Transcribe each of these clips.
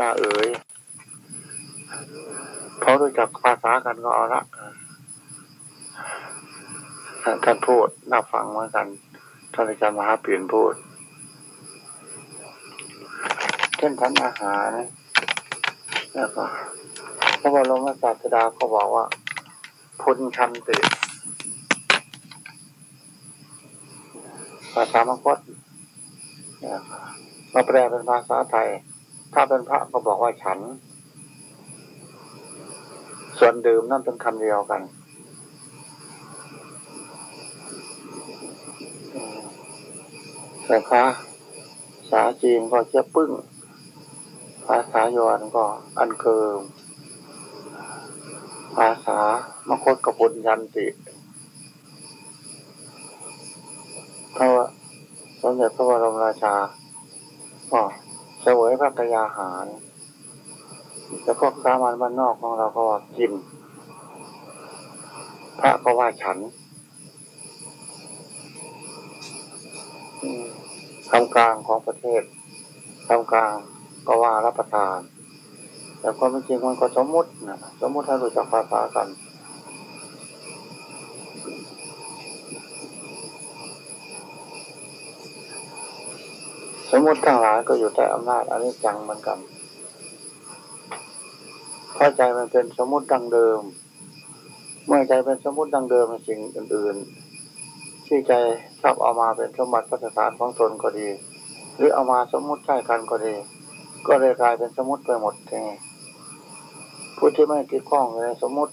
ลาเอ๋ยเขารู้จักภาษากันก็เอาละท่านพูดน่าฟังเหมือนกันท่านอาจารย์มหาเปลี่ยนพูด เช่นทันอาหารแล้วก็พระบรมศาสดาเขาบอกว่าพุนชันติภาษามคตมาแปลเป็นภาษาไทย ถ้าเป็นพระก็บอกว่าฉัน ส่วนดื่มนั่นเป็นคำเดียวกัน แต่ภาษาจีนก็เชื่อปึ้ง ภาษายวนก็อันเกิม ภาษามคตกพุนยันติเพราะว่าสมเด็จพระบรมราชาก็ เสวยพระกยาหารแล้วพวกสามัญบ้านนอกของเราก็ว่ากิน พระก็ว่าฉันทำกลางของประเทศทำกลางก็ว่ารับประทาน แต่ความจริงมันก็สมมุตินะสมมุติให้รู้จักภาษากัน สมมติทั้งหลายก็อยู่ใต้อำนาจอันนี้จังเหมือนกันเพราะใจมันเป็นสมมติดังเดิม เมื่อใจเป็นสมมติดังเดิมสิ่งอื่น ๆ ที่ใจชอบเอามาเป็นสมบัติพัฒนานของตนก็ดี หรือเอามาสมมติใช้กันก็ดี ก็เลยกลายเป็นสมมติไปหมดไงผู้ที่ไม่ติดข้องเลยสมมติ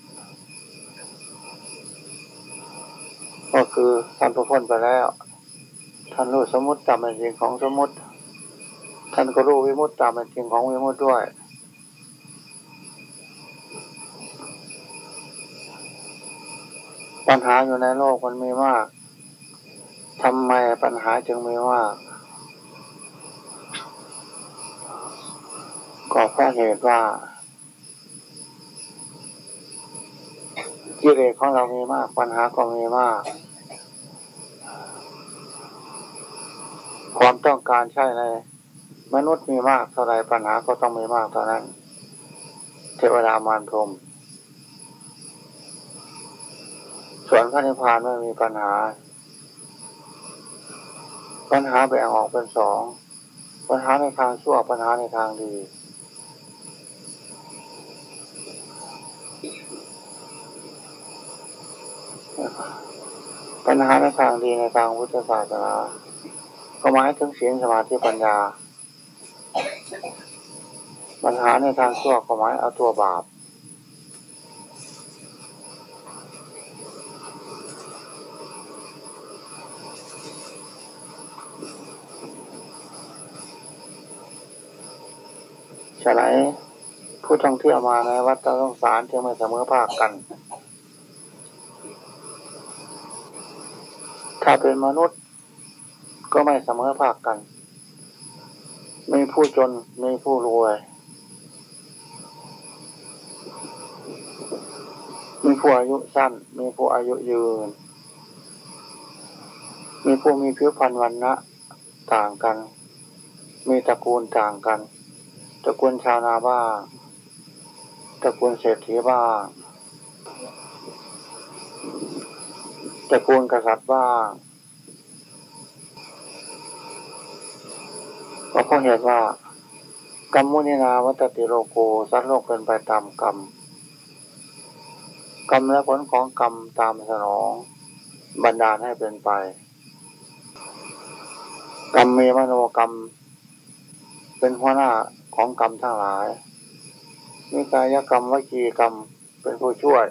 ก็คือท่านพ้นไปแล้วท่านรู้สมมติตามเป็นจริงของสมมติ ท่านก็รู้วิมุตตามเป็นจริงของวิมุตด้วย ปัญหาอยู่ในโลกมันมีมากทำไมปัญหาจึงมีมาก ก็เพราะเหตุว่ากิเลสของเรามีมาก ปัญหาก็มีมาก ความต้องการใช่ใน มนุษย์มีมากเท่าไรปัญหาก็ต้องมีมากเท่านั้น เทวดามารพรมส่วนพระนิพพานไม่มีปัญหา ปัญหาแบ่งออกเป็นสองปัญหาในทางชั่วปัญหาในทางดี ปัญหาในทางดีในทางพุทธศาสนาก็หมายถึงศีลสมาธิปัญญา ปัญหาในทางชั่วก็หมายเอาตัวบาป ฉะนั้นผู้ท่องเที่ยวมาในวัดตะลงสารจึงไม่เสมอภาคกัน ถ้าเป็นมนุษย์ก็ไม่เสมอภาคกัน มีผู้จน มีผู้รวย มีผู้อายุสั้น มีผู้อายุยืน มีผู้มีผิวพรรณวันนะต่างกัน มีตระกูลต่างกัน ตระกูลชาวนาบ้าง ตระกูลเศรษฐีบ้าง ตระกูลกษัตริย์บ้าง ก็เพราะเหตุว่ากรรมมุนินาวัตติโลโกสัตว์โลกเป็นไปตามกรรม กรรมและผลของกรรมตามสนองบันดาลให้เป็นไป กรรมมีมโนกรรม เป็นหัวหน้าของกรรมทั้งหลายมีกายกรรมวิจีกรรมเป็นผู้ช่วย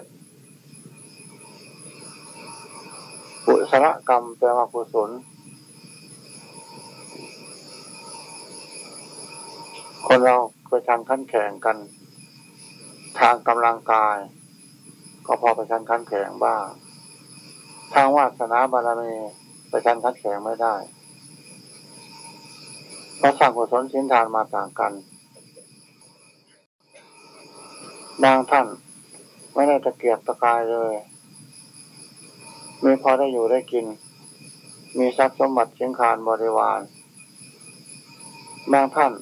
ปุสระกรรมแปลว่ากุศล คนเราประชันขั้นแข่งกัน ทางกำลังกาย ก็พอไปชันขั้นแข่งบ้างทางวาสนาบารมีปชันขั้นแข่งไม่ได้เพราะสร้างกุศลชิ้นทานมาต่างกันบางท่านไม่ได้ตะเกียบตะกายเลย มีพอได้อยู่ได้กิน มีทรัพย์สมบัติเชียงคานบริวาร บางท่าน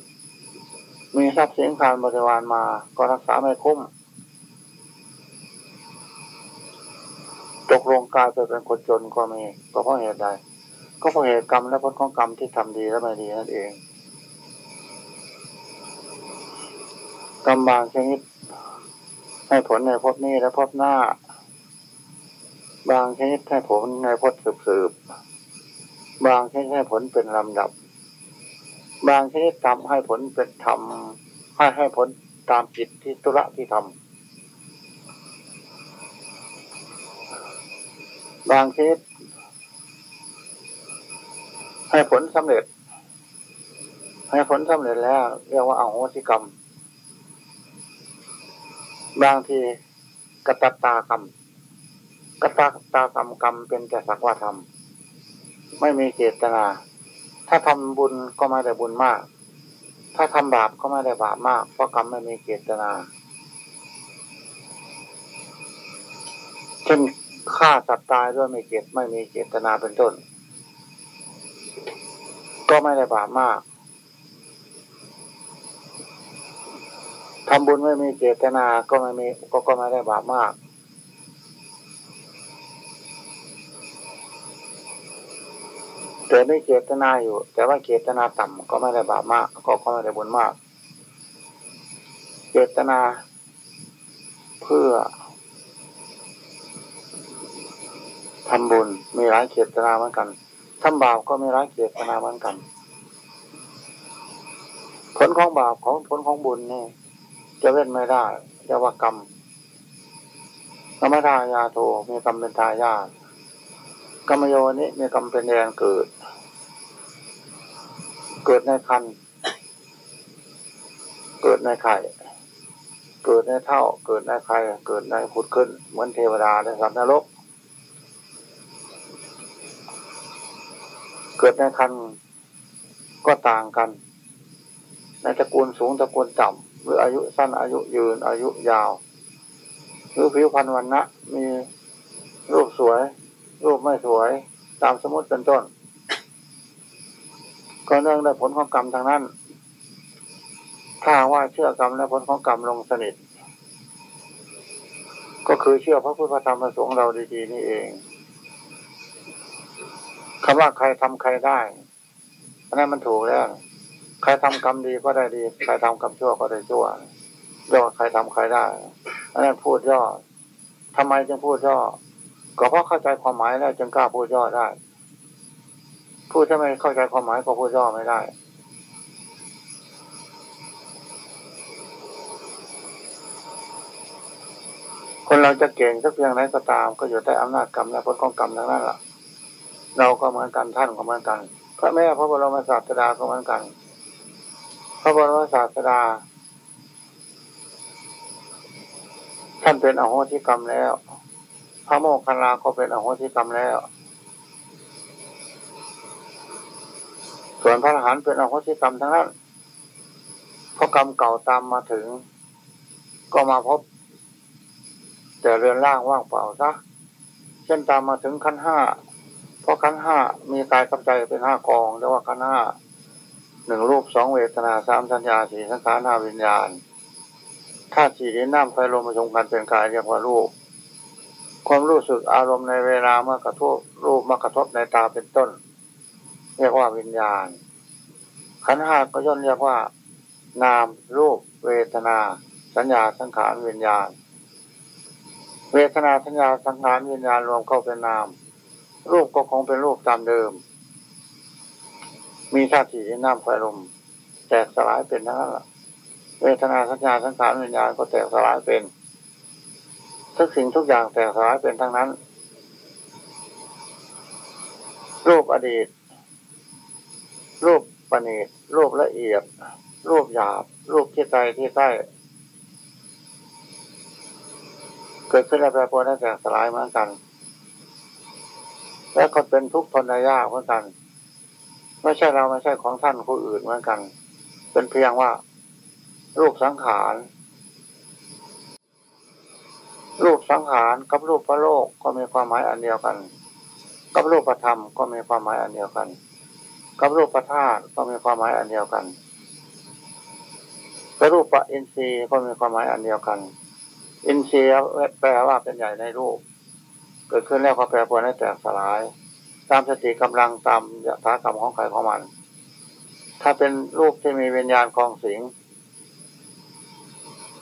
มีทรัพย์สินการบริวารมา ก็รักษาไม่คุ้ม ตกลงกลายไปเป็นคนจนก็มีก็เพราะเหตุใด ก็เพราะเหตุกรรมและผลของกรรมที่ทำดีและไม่ดีนั่นเอง กรรมบางชนิดให้ผลในภพนี้และภพหน้า บางชนิดให้ผลในภพสืบๆบางชนิดให้ผลเป็นลำดับ บางชนิดทำให้ผลเป็นธรรมให้ให้ผลตามจิตที่ตุระที่ทำบางชนิดให้ผลสำเร็จ ให้ผลสำเร็จแล้ว เรียกว่าอาโหสิกรรม บางทีกตตากรรมกตตตากรรมกรรมเป็นแต่สักว่าทำไม่มีเจตนา ถ้าทำบุญก็ไม่ได้บุญมาก ถ้าทำบาปก็ไม่ได้บาปมาก เพราะกรรมไม่มีเจตนา เช่นฆ่าสัตว์ตายด้วยไม่เจตไม่มีเจตนาเป็นต้น ก็ไม่ได้บาปมากทำบุญไม่มีเจตนา ก็ไม่มีก็ก็ไม่ได้บาปมาก แต่ไม่เจตนาอยู่ แต่ว่าเจตนาต่ำก็ไม่ได้บาปมาก ก็ก็ไม่ได้บุญมาก เจตนาเพื่อทำบุญมีหลายเจตนาเหมือนกันทำบาปก็มีหลายเจตนาเหมือนกัน ผลของบาปของผลของบุญนี่จะเว้นไม่ได้เรียกว่ากรรมกรรมทายาโทมีกรรมเป็นทายาท กรรมโยนี้มีกรรมเป็นแรงเกิด เกิดในคัน เกิดในไข่ เกิดในเท่า เกิดในไข่ เกิดในผุดขึ้น เหมือนเทวดาในสัตว์นรก เกิดในคันก็ต่างกัน ในตระกูลสูงตระกูลต่ำหรืออายุสั้นอายุยืนอายุยาว หรือผิวพรรณวันนะมีรูปสวย รูปไม่สวย ตามสมมติเป็นต้น ก็เนื่องได้ผลของกรรมทางนั้น ถ้าว่าเชื่อกรรมและผลของกรรมลงสนิท ก็คือเชื่อพระพุทธธรรมประสงค์เราดีๆนี่เองคำว่าใครทำใครได้อันนั้นมันถูกแล้ว ใครทำกรรมดีก็ได้ดี ใครทำกรรมชั่วก็ได้ชั่วย่อใครทำใครได้อันนั้นพูดย่อทำไมจึงพูดย่อ ก็เพราะเข้าใจความหมายแล้วจึงกล้าพูดย่อได้พูดถ้าไม่เข้าใจความหมายก็พูดย่อไม่ได้ คนเราจะเก่งสักเพียงไหนก็ตาม ก็อยู่ใต้อำนาจกรรมและผลของกรรมทั้งนั้นแหละเราก็เหมือนกันท่านก็เหมือนกันพระแม่พระบรมศาสดาก็เหมือนกัน พระบรมศาสดา ท่านเป็นอโหสิกรรมแล้ว พระโมคคัลลาก็เป็นอโหสิกรรมแล้ว ส่วนพระอรหันต์เป็นอโหสิกรรมทั้งนั้นเพราะกรรมเก่าตามมาถึง ก็มาพบ แต่เรือนร่างว่างเปล่าซะเช่นตามมาถึงขั้นห้าเพราะขั้นห้ามีกายกับใจเป็นห้ากองเรียกว่าขั้นห้าหนึ่งรูปสองเวทนาสามสัญญาสี่สังขารห้าวิญญาณธาตุสี่ดินน้ำไฟลมประชุมกันเป็นกายเรียกว่ารูป ความรู้สึกอารมณ์ในเวลาเมื่อกระทบรูปมากระทบในตาเป็นต้น เรียกว่าวิญญาณ ขันห้าก็ย่นเรียกว่า นามรูป เวทนา สัญญาสังขารวิญญาณ เวทนาสัญญาสังขารวิญญาณรวมเข้าเป็นนาม รูปก็คงเป็นรูปตามเดิม มีธาตุสี่น้ำไฟลมแตกสลายเป็นทั้นั้นละเวทนาสัญญาสังขารวิญญาณก็แตกสลายเป็น ทุกสิ่งทุกอย่างแตกสลายเป็นทั้งนั้น รูปอดีต รูปปณีตรูปละเอียด รูปหยาบ รูปที่ใจที่ใกล้เกิดขึ้นแล้วแปรปรวนแตกสลายเหมือนกัน และก็เป็นทุกข์ทนยากเหมือนกัน ไม่ใช่เราไม่ใช่ของท่านผู้อื่นเหมือนกัน เป็นเพียงว่า รูปสังขาร รูปสังขารกับรูปพระโลกก็มีความหมายอันเดียวกัน กับรูปพระธรรมก็มีความหมายอันเดียวกัน กับรูปพระธาตก็มีความหมายอันเดียวกันแต่รูปประอินทรีย์ก็มีความหมายอันเดียวกัน อินทรีย์แปลว่าเป็นใหญ่ในรูป เกิดขึ้นแล้วก็แปรปรวนให้แตกสลาย ตามสติกำลังตามยถากรรมของใครของมัน ถ้าเป็นรูปที่มีวิญญาณคลองสิง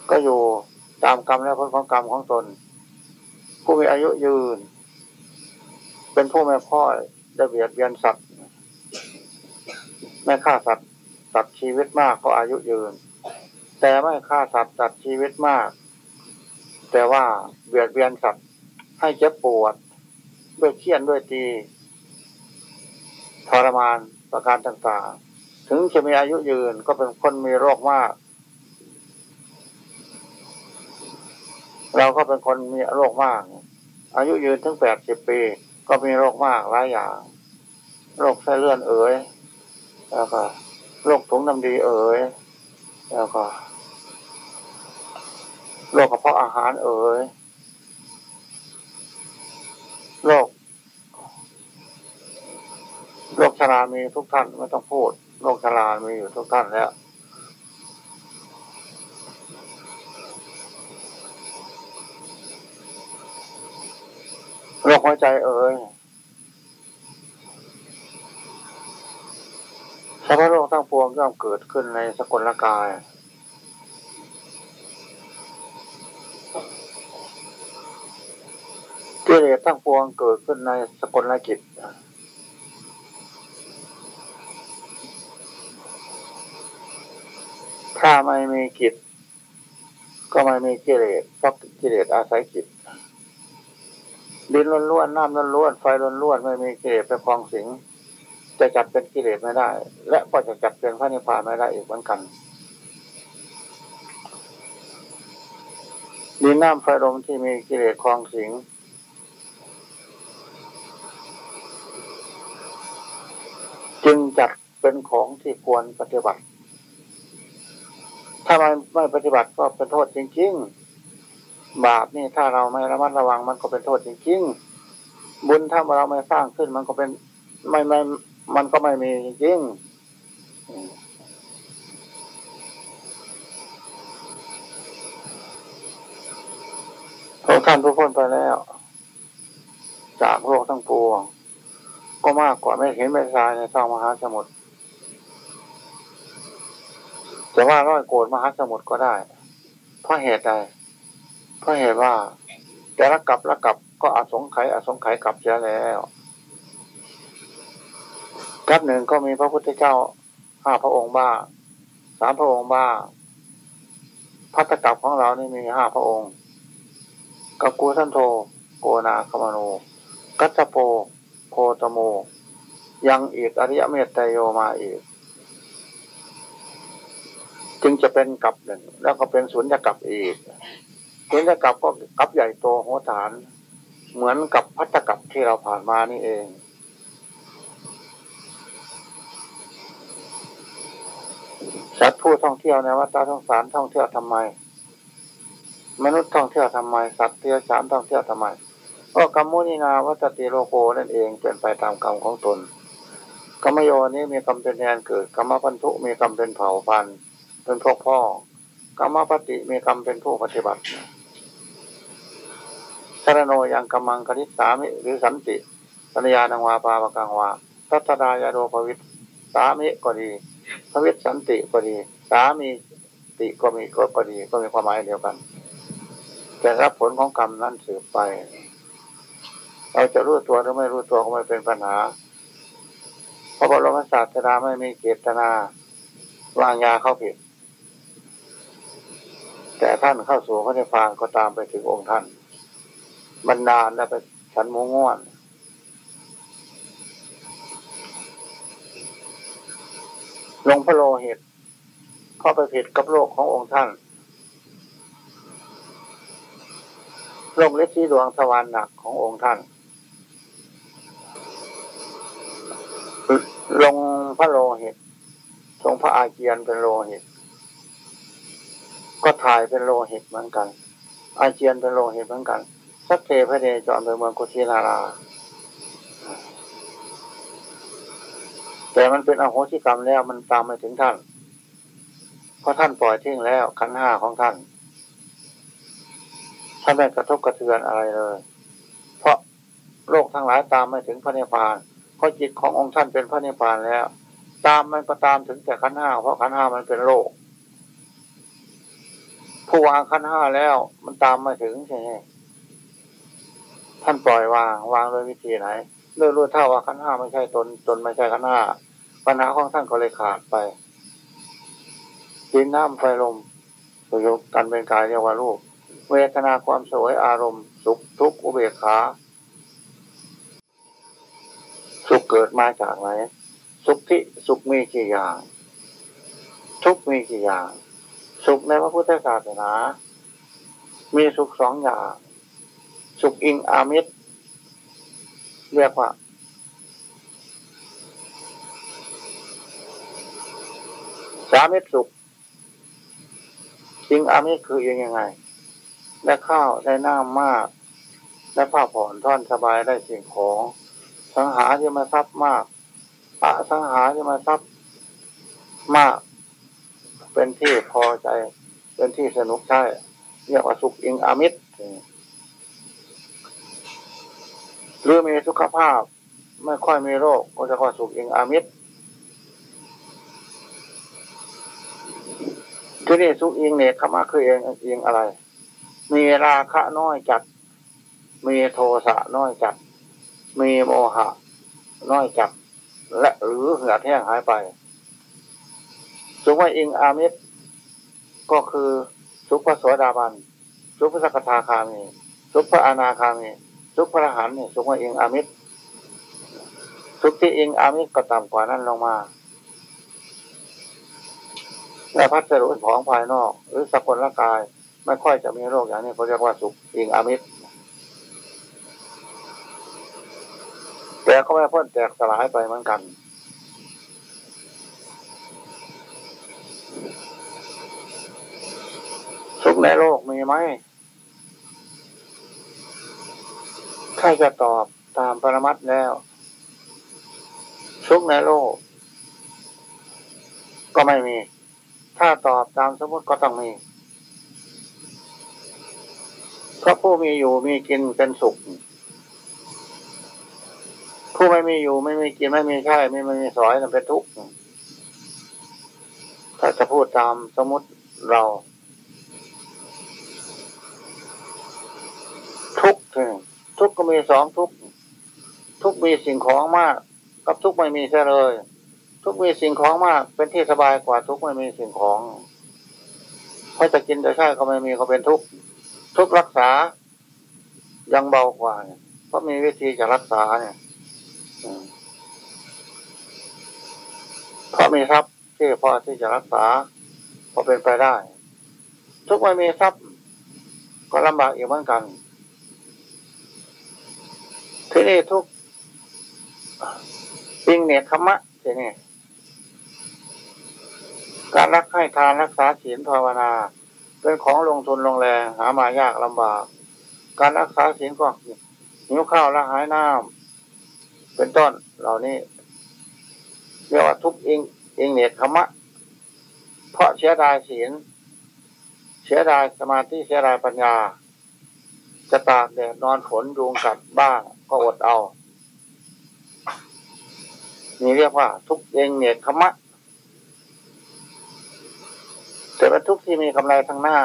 ก็อยู่ ตามกรรมและผลของกรรมของตน ผู้มีอายุยืน เป็นผู้ไม่พ่อได้เบียดเบียนสัตว์ไม่ฆ่าสัตว์สัตว์ชีวิตมากก็อายุยืน แต่ไม่ฆ่าสัตว์สัตว์ชีวิตมาก แต่ว่าเบียดเบียนสัตว์ให้เจ็บปวด ด้วยเคี่ยนด้วยตีทรมานประการต่างๆ ถึงจะมีอายุยืนก็เป็นคนมีโรคมาก เราก็เป็นคนมีโรคมาก อายุยืนถึงแปดสิบปี ก็มีโรคมากหลายอย่าง โรคไส้เลื่อนเอ๋ยแล้วก็โรคถุงน้ำดีเอ๋ยแล้วก็โรคกระเพาะอาหารเอ๋ยโรคโรคชรามีทุกท่านไม่ต้องพูดโรคชรามีอยู่ทุกท่านแล้ว โรคหัวใจเอ๋ยสรรพโรคทั้งปวงย่อมเกิดขึ้นในสกุลกาย กิเลสทั้งปวงเกิดขึ้นในสกุลกิจถ้าไม่มีกิจ ก็ไม่มีกิเลสเพราะกิเลสอาศัยกิจ ดินล้วนๆน้ำล้วนๆไฟล้วนๆไม่มีกิเลสเป็นคลองสิงจะจัดเป็นกิเลสไม่ได้ และก็จะจัดเป็นพระนิพพานไม่ได้อีกเหมือนกันดินน้ำไฟลมที่มีกิเลสคลองสิงจึงจัดเป็นของที่ควรปฏิบัติ ถ้ามันไม่ปฏิบัติก็เป็นโทษจริง ๆ บาปนี่ถ้าเราไม่ระมัดระวังมันก็เป็นโทษจริงๆ บุญถ้าเราไม่สร้างขึ้นมันก็เป็นไม่ไม่มันก็ไม่มีจริงพระท่านผู้พ้นไปแล้ว จากโลกทั้งปวง ก็มากกว่าไม่เห็นไม่ทรายในท้องมหาสมุทรจะว่าร้อยโกดมหาสมุทรก็ได้ เพราะเหตุใด เพราะเหตุว่าจะรักกับรักกับก็อสงไขยอสงไขยกลับเสียแล้วกับหนึ่งก็มีพระพุทธเจ้าห้าพระองค์บ้างสามพระองค์บ้างพัตกับของเรานี่มีห้าพระองค์กักูสันโธโกนาคมโนกัสโปโคตโม ยังอีกอริยเมตไตโยมาอีก จึงจะเป็นกับหนึ่งแล้วก็เป็นศูนย์กับอีก ศูนย์กับก็กับใหญ่โตโหฐาน เหมือนกับพัตกับที่เราผ่านมานี่เอง สัตว์ผู้ท่องเที่ยวในวัฏสงสารท่องเที่ยวทำไม มนุษย์ท่องเที่ยวทำไม สัตว์เที่ยวสามท่องเที่ยวทำไมก็กรรมุนีนาวัตติโลโกนั่นเองเป็นไปตามกรรมของตนกรรมโยนี้มีกรรมเป็นแทนเกิดกรรมพันธุมีกรรมเป็นเผ่าพันธุ์เป็นพวกพ่อกรรมปฏิมีกรรมเป็นผู้ปฏิบัติ สารโนยังกรรมังคณิสามิ หรือสันติสัญญาณังวาปาปกังวาตัตดายาโดภวิตสามิก็ดีพระวิตสันติก็ดี สามีติก็มีก็ก็ดีก็มีความหมายเดียวกันแต่รับผลของกรรมนั้นสืบไป เราจะรู้ตัวหรือไม่รู้ตัวก็ไม่เป็นปัญหาเพราะบรมศาสดาไม่มีเจตนาวางยาเข้าผิด แต่ท่านเข้าสู่พระนิพพานก็ตามไปถึงองค์ท่าน บรรดาและไปฉันมูง่วนหลวงพ่อโลหิตเข้าไปผิดกับโลกขององค์ท่านลงเล็กที่ดวงสวรรค์หนักขององค์ท่าน ลงพระโลหิตทรงพระอาเจียนเป็นโลหิต ก็ถ่ายเป็นโลหิตเหมือนกัน อาเจียนเป็นโลหิตเหมือนกัน สักเทพระเดจอมเป็นเมืองกุชินารา แต่มันเป็นอโหสิกรรมแล้วมันตามมาถึงท่าน เพราะท่านปล่อยทิ้งแล้วขันห้าของท่าน ท่านไม่กระทบกระเทือนอะไรเลย เพราะโลกทั้งหลายตามไม่ถึงพระนิพพาน เพราะจิตขององค์ท่านเป็นพระนิพพานแล้ว ตามมันก็ตามถึงแต่ขันห้าเพราะขันห้ามันเป็นโลก ผู้วางขันห้าแล้วมันตามมาถึงใช่ไหม ท่านปล่อยวาง วางโดยวิธีไหนเลื่อรู้เท่าว่าขันห้าไม่ใช่ตนตนไม่ใช่ขันห้าปัญหาของท่านก็เลยขาดไปดินน้ำไฟลมสยบกันเป็นกายเรียกว่ารูปเวทนาความสวยอารมณ์ สุขทุกข์อุเบกขาสุขเกิดมาจากไหนสุขที่สุขมีกี่อย่าง ทุกมีกี่อย่าง สุขในพระพุทธศาสนา มีสุขสองอย่าง สุขอิงอามิตร เรียกว่า สามิตรสุขอิงอามิตรคือยังไง ได้ข้าวได้น้ำมาก ได้ผ้าผ่อนท่อนสบายได้สิ่งของ สังหาที่มาทรัพย์มากปะสังหาที่มาทรัพย์มาก เป็นที่พอใจ เป็นที่สนุกใช่เรียกว่าสุขอิงอามิตร หรือมีสุขภาพ ไม่ค่อยมีโรคก็จะว่าสุขเองอามิตรที่นี่สุขเองเนี่ยคำว่าคือเองเองอะไร มีราคะน้อยจัด มีโทสะน้อยจัด มีโมหะ น้อยจัด และหรือเหือดแห้งหายไปสุภอิงอามิตรก็คือสุภโสวสดาบันสุภสกทาคามีสุภอนาคามี สุภพระหันเนี่ยสุภอิงอามิตรสุขที่อิงอามิตรก็ต่ำกว่านั้นลงมาและพัสดุของภายนอก หรือสกุลกาย ไม่ค่อยจะมีโรคอย่างนี้เขาเรียกว่าสุขอิงอามิตรแต่ก็ไม่พ้นแตกสลายไปเหมือนกัน สุขในโลกมีไหม ถ้าจะตอบตามปรมัตแล้วสุขในโลก ก็ไม่มี ถ้าตอบตามสมมติก็ต้องมีเพราะผู้มีอยู่มีกินเป็นสุข ผู้ไม่มีอยู่ไม่มีกินไม่มีใช่ไม่ไม่มีสอยนั่นเป็นทุกข์ถ้าจะพูดตามสมมติเรา ทุกข์ ทุกข์ก็มีสองทุกข์ทุกข์มีสิ่งของมาก กับทุกข์ไม่มีใช่เลย ทุกข์มีสิ่งของมาก เป็นที่สบายกว่าทุกข์ไม่มีสิ่งของเพราะจะกินจะใช่ก็ไม่มีก็เป็นทุกข์ทุกรักษายังเบากว่าเนี่ยเพราะมีวิธีจะรักษาเนี่ยเพราะมีทรัพย์ที่พอที่จะรักษาพอเป็นไปได้ ทุกไม่มีทรัพย์ก็ลำบากอีกเหมือนกัน ที่นี่ทุกปิงเนี่ยธรรมะที่นี่การรักให้ทานรักษาศีลภาวนา เป็นของลงทุนลงแรงหามายากลำบาก การรักษาศีลก็หิวข้าวละหายน้ำเป็นต้นเหล่านี้เรียกว่าทุกเองเองเนี่ยธรรมะ เพราะเสียดายศีลเสียดายสมาธิเสียดายปัญญาจะตากแดดนอนฝนยุงกัดบ้าง ก็อดเอา นี่เรียกว่า ทุกเองเนี่ยธรรมะแต่เป็นทุกที่มีกำไรทางหน้า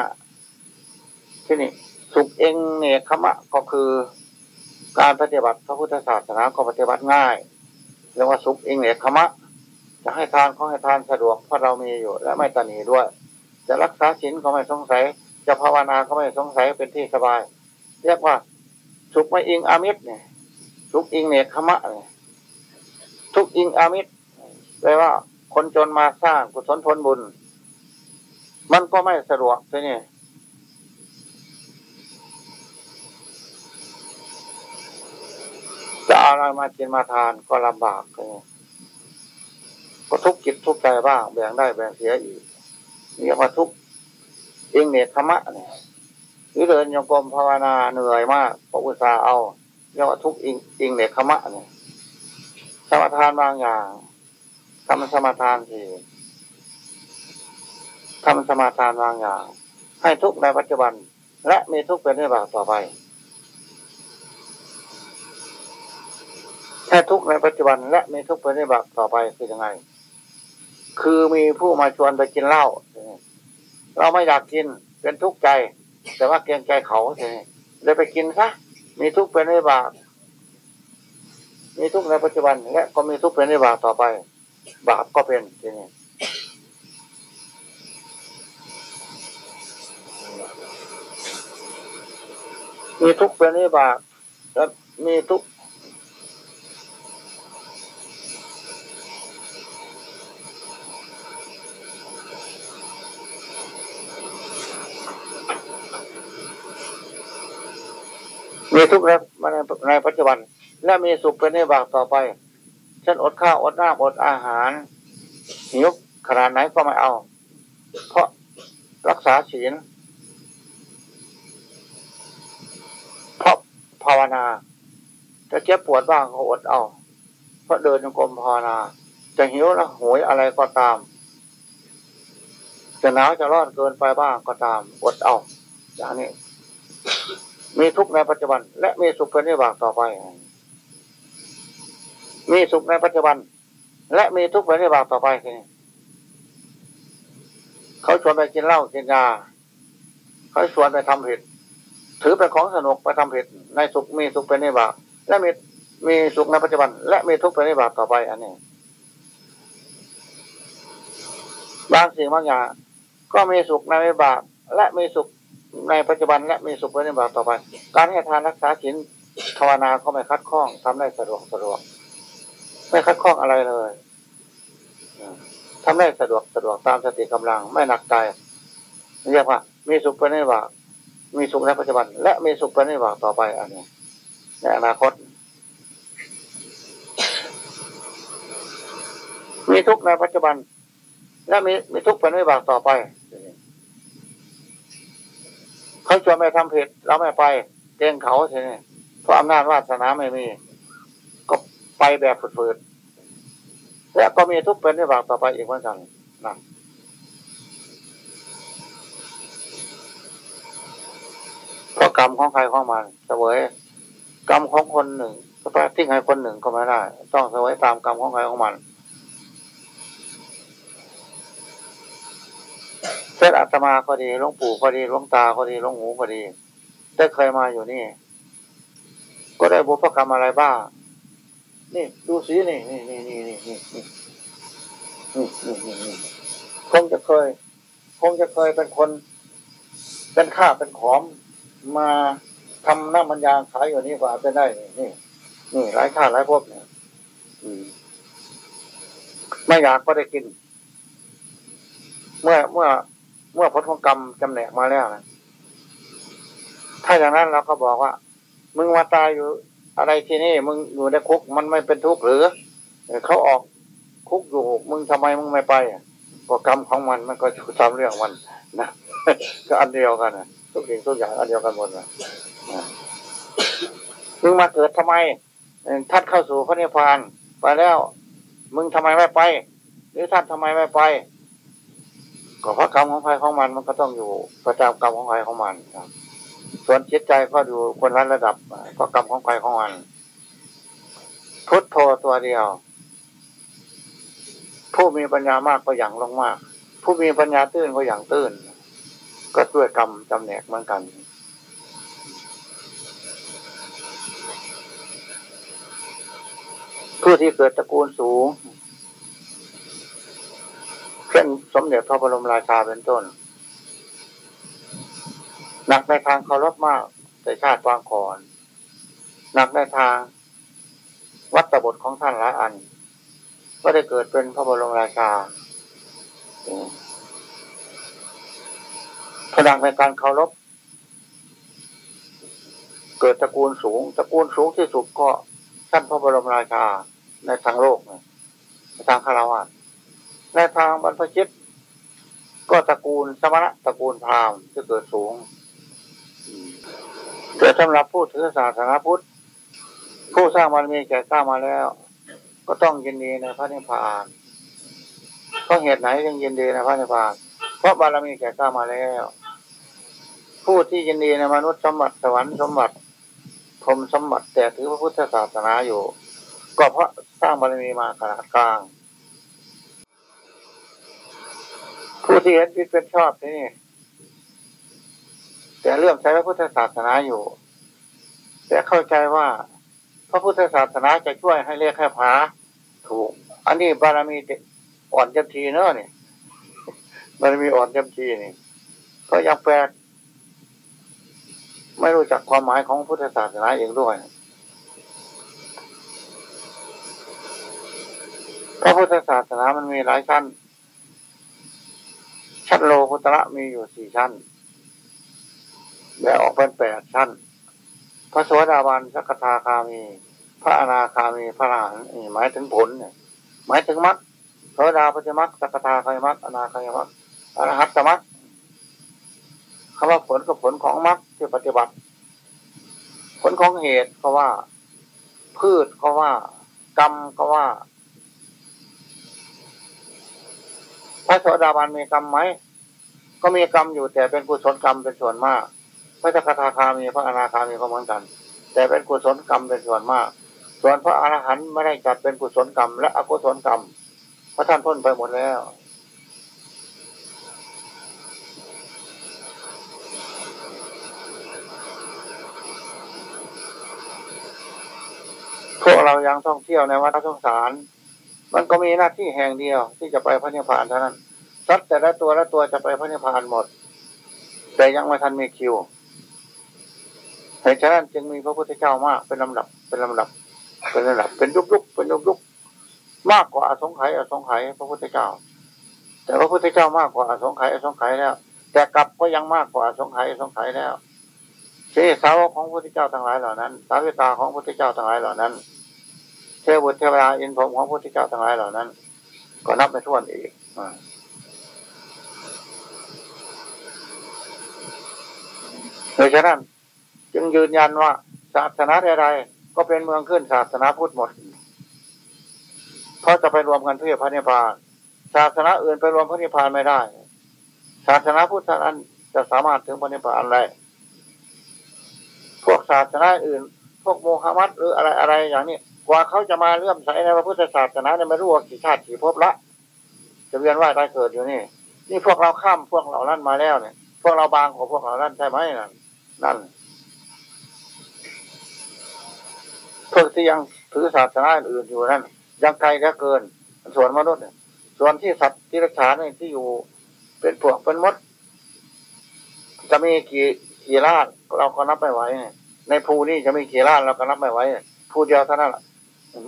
ที่นี่สุขเองเนี่ยคำะก็คือ การปฏิบัติพระพุทธศาสนาก็ปฏิบัติง่ายเรียกว่าสุขเองเนี่ยคำะจะให้ทานก็ให้ทานสะดวกเพราะเรามีอยู่ และไม่ตันหนีด้วย จะรักษาศีลก็ไม่สงสัย จะภาวนาก็ไม่สงสัยเป็นที่สบาย เรียกว่าสุขไม่อิงอามิตรเนี่ย สุขอิงเนี่ยคำะเนี่ยทุกอิงอามิตรแปลว่าคนจนมาสร้างกุศลผลบุญ มันก็ไม่สะดวกใช่ไหมจะอะไรมากินมาทานก็ลำบากเลยก็ทุกจิตทุกใจบ้างแบ่งได้แบ่งเสียอีกเรียกว่าทุกเองเนธรรมะเนี่ยหรือเดินโยกรมภาวนาเหนื่อยมากก็อุตส่าห์เอา เรียกว่าทุกอิงอิงเนตธรรมะเนี่ยสมทานบางอย่างทำสมทานทีทำสมาทานบางอย่าง ให้ทุกในปัจจุบัน และมีทุกเป็นวิบากต่อไปให้ทุกในปัจจุบัน และมีทุกเป็นวิบากต่อไปคือยังไง คือมีผู้มาชวนไปกินเหล้าเราไม่อยากกินเป็นทุกข์ใจ แต่ว่าเกรงใจเขาเลยไปกินซะ มีทุกข์เป็นวิบาก มีทุกข์ในปัจจุบัน และก็มีทุกข์เป็นวิบากต่อไป บาปก็เป็นทีนี้มีทุกข์เป็นวิบากและมีทุกข์ มีทุกข์ในในปัจจุบัน และมีสุขเป็นวิบากต่อไปเช่นอดข้าวอดน้ำอดอาหารหิวขนาดไหนก็ไม่เอา เพราะรักษาศีลเพราะภาวนา จะเจ็บปวดบ้างก็อดเอา เพราะเดินจงกรมภาวนา จะหิวล้วหวยอะไรก็ตาม จะหนาวจะร้อนเกินไปบ้างก็ตาม อดเอา อย่างนี้ มีทุกข์ในปัจจุบัน และมีสุขเป็นวิบากต่อไป มีสุขในปัจจุบัน และมีทุกข์เป็นวิบากต่อไปเขาชวนไปกินเหล้ากินยาเขาชวนไปทำผิดถือเป็นของสนุกไปทำผิดในสุขมีสุขเป็นวิบากและมีมีสุขในปัจจุบัน และมีทุกข์เป็นวิบากต่อไป อันนี้บางสิ่งบางอย่างก็มีสุขในวิบากและมีสุข ในปัจจุบันและมีสุขเป็นวิบากต่อไป การให้ทานรักษาศีลภาวนาก็ไม่คัดข้องทำได้สะดวกสะดวก ไม่คัดข้องอะไรเลยทำได้สะดวกสะดวกตามสติกำลัง ไม่หนักใจเรียกว่า มีสุขเป็นนิบากมีสุขในปัจจุบัน และมีสุขเป็นนิบากต่อไปอันนี้ในอนาคต มีทุกข์ในปัจจุบัน และมีมีทุกข์เป็นนิบากต่อไป เขาชวนไปทำผิดเราไม่ไปเกงเขาใช่ไหมเพราะอำนาจวาสนาไม่มี ก็ไปแบบฝืดๆและก็มีทุกเป็นวิบากต่อไปอีกเหมือนกันนะเพราะกรรมของใครของมันเสวยกรรมของคนหนึ่งก็ไปทิ้งให้คนหนึ่งก็ไม่ได้ ต้องเสวยตามกรรมของใครของมัน เส้นอาตมาก็ดีหลวงปู่ก็ดีหลวงตาก็ดีหลวงหูก็ดี ได้เคยมาอยู่นี่ ก็ได้บุพกรรมอะไรบ้างนี่ดูสีนี่นี่นี่นี่นี่นี่นี่นี่นี่นี่คงจะเคย คงจะเคยเป็นคน เป็นข้าเป็นขอมมาทำหน้ำมันยางขายอยู่นี่กว่าเป็นได้นี่นี่ นี่หลายข้าหลายพวกเนี่ยไม่อยากก็ได้กิน เมื่อเมื่อ เมื่อผลของกรรมจำแนกมาแล้วนะถ้าอย่างนั้นเราก็บอกว่า มึงมาตายอยู่อะไรที่นี่มึงอยู่ในคุกมันไม่เป็นทุกข์หรือเขาออกคุกอยู่มึงทำไมมึงไม่ไปก็กรรมของมันมันก็ทำเรื่องมันนะก็อันเดียวกันนะทุกสิ่งทุกอย่างอันเดียวกันหมดนะมึงมาเกิดทำไมท่านเข้าสู่พระนิพพานไปแล้ว มึงทำไมไม่ไป หรือท่านทำไมไม่ไป ก็เพราะกรรมของใครของมันมันก็ต้องอยู่ประจำกรรมของใครของมันครับ ส่วนจิตใจก็ดูคนละระดับก็กรรมของใครของมันพุทโธตัวเดียว ผู้มีปัญญามากก็อย่างลงมาก ผู้มีปัญญาตื้นก็อย่างตื้น ก็ด้วยกรรมจำแนกเหมือนกันผู้ที่เกิดตระกูลสูง เช่นสมเด็จพระบรมราชาเป็นต้น หนักในทางเคารพมากแต่ชาติวางก่อน หนักในทางวัตบทของท่านหลายอัน ก็ได้เกิดเป็นพระบรมราชาพลังในการเคารพเกิดตระกูลสูง ตระกูลสูงที่สุดก็ท่านพระบรมราชาในทางโลกในทางคารวะ ในทางบรรพชิต ก็ตระกูลสมณะตระกูลพราหมณ์ที่เกิดสูงแต่สำหรับผู้ถือศาสนาพุทธ ผู้สร้างบารมีแก่ข้ามาแล้ว ก็ต้องยินดีในพระนิพพานก็เหตุไหนยังยินดีในพระนิพพาน เพราะบารมีแก่กล้ามาแล้ว ผู้ที่ยินดีในมนุษย์สมบัติสวรรค์สมบัติพรมสมบัติแต่ถือพระพุทธศาสนาอยู่ ก็เพราะสร้างบารมีมาขนาดกลาง ผู้ที่เห็นผิดเป็นชอบนี่ แต่เรื่องใช้พระพุทธศาสนาอยู่ แต่เข้าใจว่า พระพุทธศาสนาจะช่วยให้เรียกแค่ผาถูก อันนี้บารมีอ่อนจำทีเนอะนี่บารมีอ่อนจำทีนี่ก็ยังแปลกไม่รู้จักความหมายของพุทธศาสนาเองด้วย พระพุทธศาสนามันมีหลายชั้น ชั้นโลกุตระมีอยู่สี่ชั้น แบ่งออกเป็นแปดชั้น พระสวัสดาบันสักทาคามี พระอนาคามีพระอรหันต์หมายถึงผลเนี่ยหมายถึงมรรคสวสดาปัจมัคสักทาคายมรรคอนาคายมรรคอรหัตตมรรคคำว่าผลกับผลของมรรคที่ปฏิบัติ ผลของเหตุก็ว่า พืชก็ว่ากรรมก็ว่า พระโสดาบันมีกรรมไหมก็มีกรรมอยู่แต่เป็นกุศลกรรมเป็นส่วนมาก พระจักทาคามีพระอนาคามีก็เหมือนกัน แต่เป็นกุศลกรรมเป็นส่วนมาก ส่วนพระอรหันต์ไม่ได้จัดเป็นกุศลกรรม และอกุศลกรรมพระท่านพ้นไปหมดแล้วพวกเรายังท่องเที่ยวในวัฏสงสาร มันก็มีหน้าที่แห่งเดียว ที่จะไปพระนิพพานเท่านั้นสัตว์แต่ละตัวละตัวจะไปพระนิพพานหมด แต่ยังไม่ทันมีคิวเหตุฉะนั้นจึงมีพระพุทธเจ้ามากเป็นลำดับเป็นลำดับ เป็นลำดับ เป็นยุกยุกเป็นยุกยุกมากกว่าอสงไขยอสงไขยพระพุทธเจ้า แต่พระพุทธเจ้ามากกว่าอสงไขยอสงไขยแล้ว แต่กลับก็ยังมากกว่าอสงไขยอสงไขยแล้วเช่สาวของพระพุทธเจ้าทั้งหลายเหล่านั้น สาวิตาของพระพุทธเจ้าทั้งหลายเหล่านั้น เทวบุตรเทวดาอินพรมของพระพุทธเจ้าทั้งหลายเหล่านั้น ก็นับไม่ถ้วนอีกโดยฉะนั้น จึงยืนยันว่าศาสนาใดๆก็เป็นเมืองขึ้นศาสนาพุทธหมด เพราะจะไปรวมกันเพื่อพระนิพพาน ศาสนาอื่นไปรวมพระนิพพานไม่ได้ ศาสนาพุทธนั้นจะสามารถถึงพระนิพพานได้พวกศาสนาอื่น พวกโมฮัมมัดหรืออะไรอะไรอย่างนี้ ว่าเขาจะมาเลื่อมใสในพระพุทธศาสนาเนี่ยไม่รู้ว่ากี่ชาติกี่ภพละจะเวียนว่ายตายเกิดอยู่นี่ นี่พวกเราข้ามพวกเราลั่นมาแล้วเนี่ย พวกเราบางกว่าพวกเราลั่นใช่ไหมนั่นนั่นพวกที่ยังถือศาสนาอื่นอยู่นั่นยังไกลแค่เกิน ส่วนมนุษย์เนี่ย ส่วนที่สัตว์ที่รักษาเนี่ยที่อยู่เป็นพวกเป็นมด จะมีกี่กี่ล้านเราก็นับไม่ไหวในภูนี่จะมีกี่ล้านเราก็นับไม่ไหวภูเดียวเท่านั้นแหละ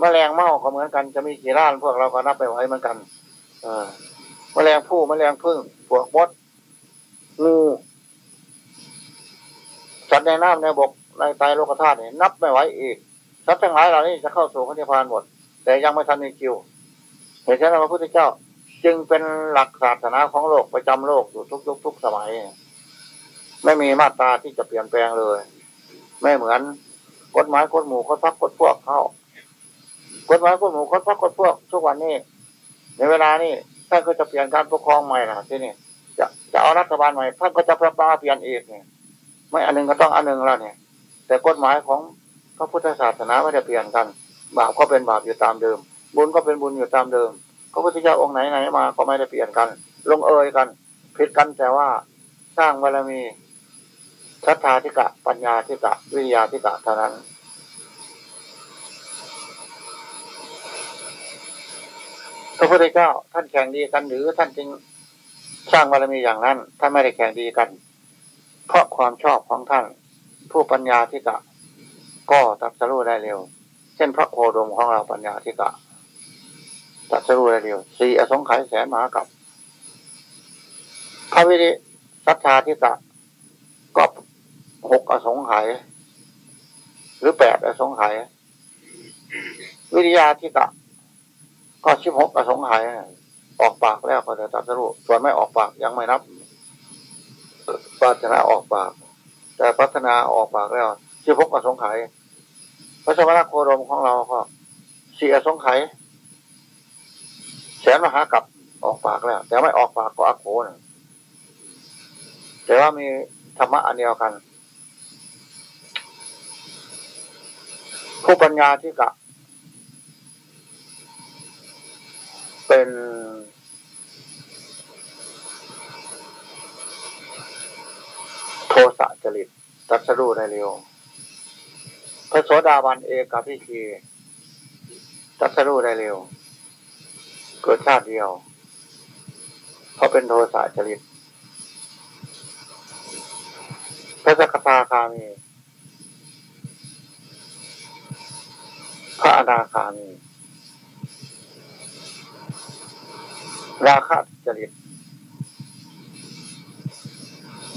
มแมลงเม่าก็เหมือนกันจะมีกี่ล้านพวกเราก็นับไปไว้เหมือนกัน เออมแมลงผู้มแมลงพึ่งพวกมดงูสัตว์ในน้ำในบกในไตโลกธาตุเนี่ยนับไม่ไหวอีกสัตว์ทั้งหลายเหล่านี้จะเข้าสู่พระนิพพานหมด แต่ยังไม่ทันมีคิวเหตุฉะนั้นพระพุทธเจ้า จึงเป็นหลักศาสนาของโลกประจำโลกอยู่ทุกยุคทุกสมัย ไม่มีมาตราที่จะเปลี่ยนแปลงเลย ไม่เหมือนกฎหมายกฎหมู่กฎพักกฎพวกเข้า ฎหมายกฎหมู่กฎพักกฎพวกทุกวันนี้ ในเวลานี้ท่านก็จะเปลี่ยนการปกครองใหม่นะที่นี่จะจะเอารัฐบาลใหม่ท่านก็จะปรับปรุงเปลี่ยนอีกเนี่ยไม่อันหนึ่งก็ต้องอันหนึ่งแล้วเนี่ย แต่กฎหมายของพระพุทธศาสนาไม่ได้เปลี่ยนกัน บาปก็เป็นบาปอยู่ตามเดิม บุญก็เป็นบุญอยู่ตามเดิมพระพุทธเจ้าองค์ไหนไหนมาก็ไม่ได้เปลี่ยนกัน ลงเอยกันผิดกันแต่ว่าสร้างบารมีศรัทธาธิกะ ปัญญาธิกะ วิริยาธิกะเท่านั้น พระพุทธเจ้าท่านแข่งดีกันหรือท่านจึงสร้างบารมีอย่างนั้นท่านไม่ได้แข่งดีกัน เพราะความชอบของท่านผู้ปัญญาธิกะ ก็ตัดสู้ได้เร็ว เช่นพระโคดมของเราปัญญาธิกะตัดสู้ได้เร็วสี่อสงไขยแสนมหากับพระวิริสัทธาธิกะก็หกอสงไขยหรือแปดอสงไขยวิริยาธิกะ ก็ชิบหกอสงไขยออกปากแล้วก็จะตัดสู้ส่วนไม่ออกปากยังไม่นับปัฒนาออกปาก แต่พัฒนาออกปากแล้วชิบหกอสงไขยพระสมณโคดมของเราก็สี่อสงไขแสนมหากับออกปากแล้ว แต่ไม่ออกปากก็อโคนแต่ว่ามีธรรมะอันเดียวกัน ผู้ปัญญาที่กะ เป็น โทสะจริตตัสรู้ได้เร็วพระโสดาบันเอกพิคีตัสรู้ได้เร็ว เกิดชาติเดียว เพราะเป็นโทสะจริตพระสกทาคามี พระอนาคามี ราคะจริต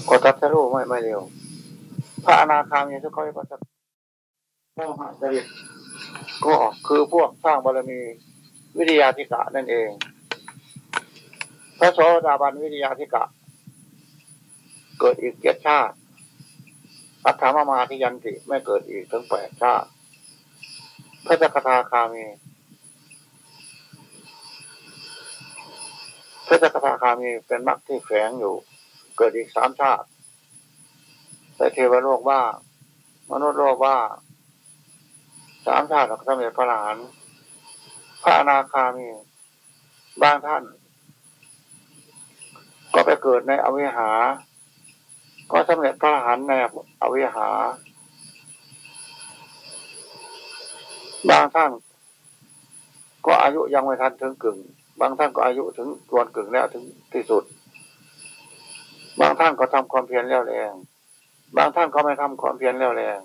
ก็ตัดสรู้ไม่ไม่เร็ว พระอนาคามีทุกข้อพระสักโมหะจริตก็คือพวกสร้างบารมีวิทยาธิกะนั่นเอง พระโสดาบันวิทยาธิกะ เกิดอีกเกียรติชาติอัตถามามาที่ยันติไม่เกิดอีกถึงแปดชาติ พระจักทาคามี พระจักทาคามีเป็นมรรคที่แฝงอยู่ เกิดอีกสามชาติแต่เทวโลกว่ามนุษย์โลกว่าสามชาติก็สำเร็จพระอรหันต์พระอนาคามีบางท่าน ก็ไปเกิดในอวิหา ก็สำเร็จพระอรหันต์ในอวิหา บางท่าน ก็อายุยังไม่ทันถึงกึ่ง บางท่านก็อายุถึงกวนกึ่งแล้วถึงที่สุด บางท่านก็ทำความเพียรแล้วแรง บางท่านก็ไม่ทำความเพียรแล้วแรง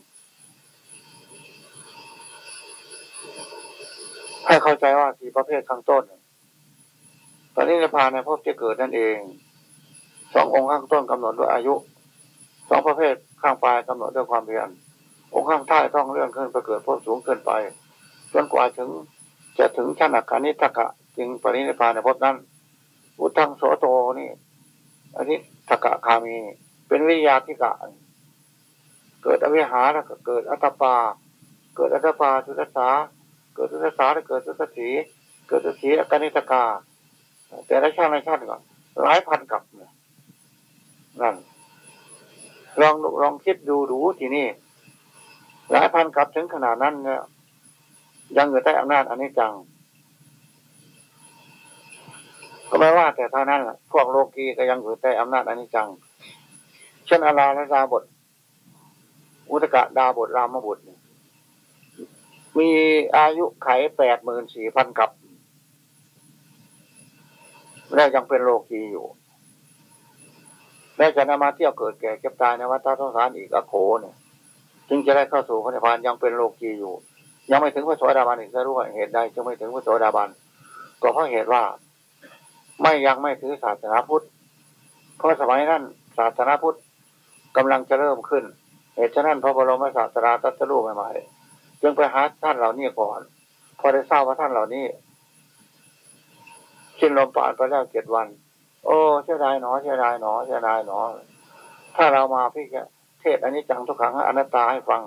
ให้เข้าใจว่าสี่ประเภทข้างต้นตอนนี้ในพานในพบจะเกิดนั่นเอง สององค์ข้างต้นกำหนดด้วยอายุ สองประเภทข้างปลายกำหนดด้วยความเพียร องค์ข้างท้ต้องเลื่อนขึ้นไปเกิดพบสูงขึ้นไป จนกว่าถึงจะถึงชั้นอักานิทกะ จึงปรินิพานในพนั้น อุทังโสโตนี่อันนี้ทกะคามี เป็นวิทยาธิกะเกิดอวิหาแล้วก็เกิดอัตปา เกิดอัตปาทุตสาเกิดทุตสาเกิดทุตสีเกิดทุตสีอกนิตกา แต่ละชาติละชาติก่อนหลายพันกับนั่นลองลองคิดดูดูทีนี่หลายพันกับถึงขนาดนั้นเนี่ยยังอยู่ใต้อำนาจอันนี้จัง ก็ไม่ว่าแต่เท่านั้นแหละพวกโลกีก็ยังอยู่ใต้อำนาจอนนี้จัง เช่นอาราและดาบท อุตกะดาบทรามบุตรมีอายุไขแปดหมื่นสี่พันกับแล้ยังเป็นโลกีอยู่แม้จะนำมาเที่ยวเกิดแก่เก็บตายในวัฏสงสารอีกอโคเนี่ยจึงจะได้เข้าสู่พระนิพพานยังเป็นโลกีอยู่ ยังไม่ถึงพระโสดาบันอีกจะรู้เหตุใดจึงไม่ถึงพระโสดาบันก็เพราะเหตุว่า ไม่ยังไม่ถือศาสนาพุทธ เพราะสมัยนั้นศาสนาพุทธกำลังจะเริ่มขึ้น เหตุฉะนั้นพระบรมศาสดาตรัสรู้ใหม่ๆจึงไปหาท่านเหล่านี้ก่อน พอได้ทราบว่าท่านเหล่านี้สิ้นลมปราณไปแล้วเจ็ดวัน โอ้เสียดายหนอเสียดายหนอเสียดายหนอ ถ้าเรามาพี่แกเทศอันนี้จังทุกครั้งอนัตตาให้ฟัง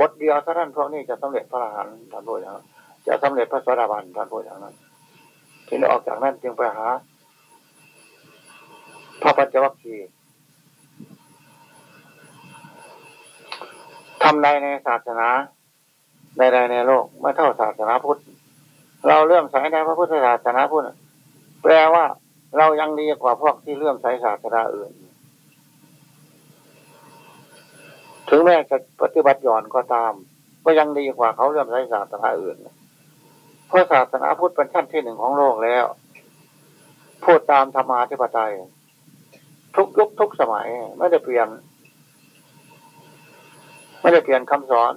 บทเดียวท่านพวกนี้จะสำเร็จพระอรหันต์ท่านพูดอย่างนั้นจะสำเร็จพระสวัสดิบาลท่านพูดอย่างนั้นทีนี้ออกจากนั้นจึงไปหา พระปัญจวัคคีย์ทำใดในศาสนาใดๆในโลกไม่เท่าศาสนาพุทธ เราเรื่องสในพระพุทธศาสนาพุทธแปลว่าเรายังดีกว่าพวกที่เลื่อมใสศาสนาอื่น ถึงแม้จะปฏิบัติหย่อนก็ตาม ก็ยังดีกว่าเขาเลื่อมใสศาสนาอื่น เพราะศาสนาพุทธเป็นชั้นที่หนึ่งของโลกแล้ว พูดตามธรรมาธิปไตย ทุกยุคทุกสมัย ไม่ได้เปลี่ยน ไม่ได้เปลี่ยนคำสอน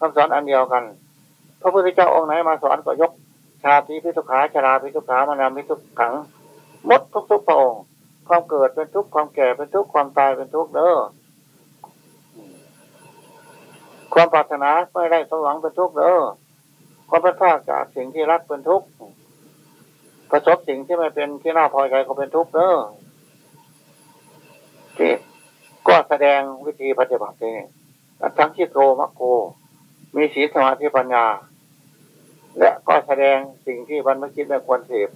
คำสอนอันเดียวกัน พระพุทธเจ้าองค์ไหนมาสอนก็ยก ชาติพิทุขาชราพิทุขามานาพิทุขังมดทุกทุกพระองค์ ความเกิดเป็นทุกความแก่เป็นทุกความตายเป็นทุกเด้อความปรารถนาไม่ได้สมหวังเป็นทุกเด้อความเป็นภาคจากสิ่งที่รักเป็นทุกข์ประสบสิ่งที่ไม่เป็นที่น่าพอใจก็เป็นทุกข์เด้อ ที่ก็แสดงวิธีปฏิบัตินี่ทั้งที่โกมัคโก มีศีลสมาธิปัญญา และก็แสดงสิ่งที่บรรพชิตไม่ควรเสพ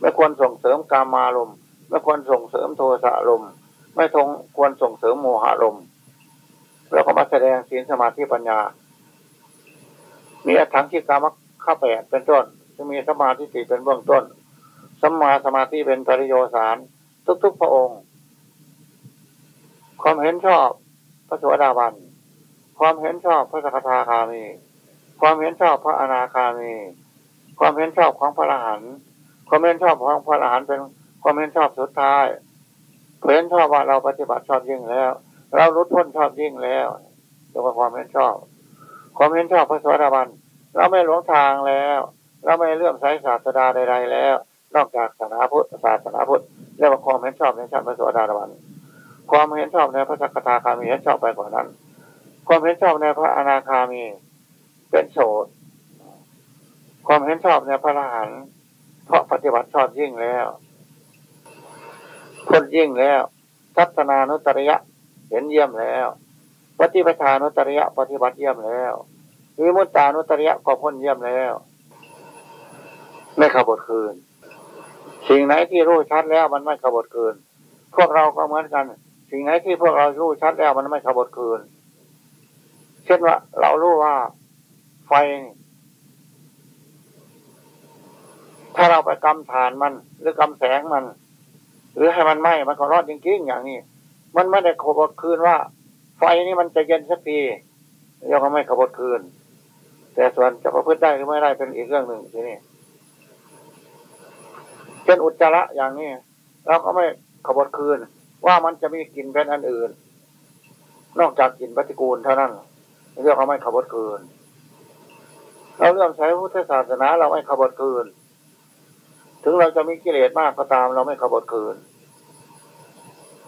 ไม่ควรส่งเสริมกามารมณ์ไม่ควรส่งเสริมโทสะลมไม่ทงควรส่งเสริมโมหะลมแล้วก็มาแสดงศีลสมาธิปัญญา มีอัถังที่กามข้าแปดเป็นต้นจะมีสมาธิสี่เป็นเบื้องต้นสัมมาสมาธิเป็นปริโยสารทุกๆพระองค์ ความเห็นชอบพระสวสดาบัน ความเห็นชอบพระสกทาคามี ความเห็นชอบพระอนาคามี ความเห็นชอบของพระอรหันต์ความเห็นชอบของพระอรหันต์เป็นความเห็นชอบสุดท้ายเห็นชอบว่าเราปฏิบัติชอบยิ่งแล้ว เราลดพ้นชอบยิ่งแล้วเรียกว่าความเห็นชอบ ความเห็นชอบพระสวสดาบัน เราไม่หลงทางแล้ว เราไม่เลื่อมใสศาสดาใดๆแล้ว นอกจากศาสนาพุทธศาสนาพุทธเรียกว่าความเห็นชอบในชาติพระสวสดาบัน ความเห็นชอบในพระสักทาคามีเห็นชอบไปกว่านั้น ความเห็นชอบในพระอนาคามีเป็นโสดความเห็นชอบในพระอรหันต์เพราะปฏิบัติชอบยิ่งแล้วพ้นยิ่งแล้วทัศนานุตริยะเห็นเยี่ยมแล้วปฏิปทานุตริยะปฏิบัติเยี่ยมแล้ววิมุตตานุตริยะก็พ้นเยี่ยมแล้วไม่ขบวคืน สิ่งไหนที่รู้ชัดแล้วมันไม่ขบวคืน พวกเราก็เหมือนกัน สิ่งไหนที่พวกเรารู้ชัดแล้วมันไม่ขบวคืน เช่นว่า เรารู้ว่า ไฟ ถ้าเราไปกำฐานมัน หรือกำแสงมัน หรือให้มันไหม้มันก็รอดจริงๆอย่างนี้ มันไม่ได้ขบวคืนว่า ไฟนี่มันจะเย็นสักทียังไม่ขบวคืน แต่ส่วนจะประพฤติได้หรือไม่ได้เป็นอีกเรื่องหนึ่งทีนี้เช่นอุจจาระอย่างนี้เราก็ไม่ขบวคืน ว่ามันจะมีกลิ่นเป็นอันอื่น นอกจากกลิ่นปฏิกูลเท่านั้นเรียกว่าไม่ขบวคืนเราเรื่องใช้พุทธศาสนาเราไม่ขบวคืนถึงเราจะมีกิเลสมากก็ตาม เราไม่ขบวคืน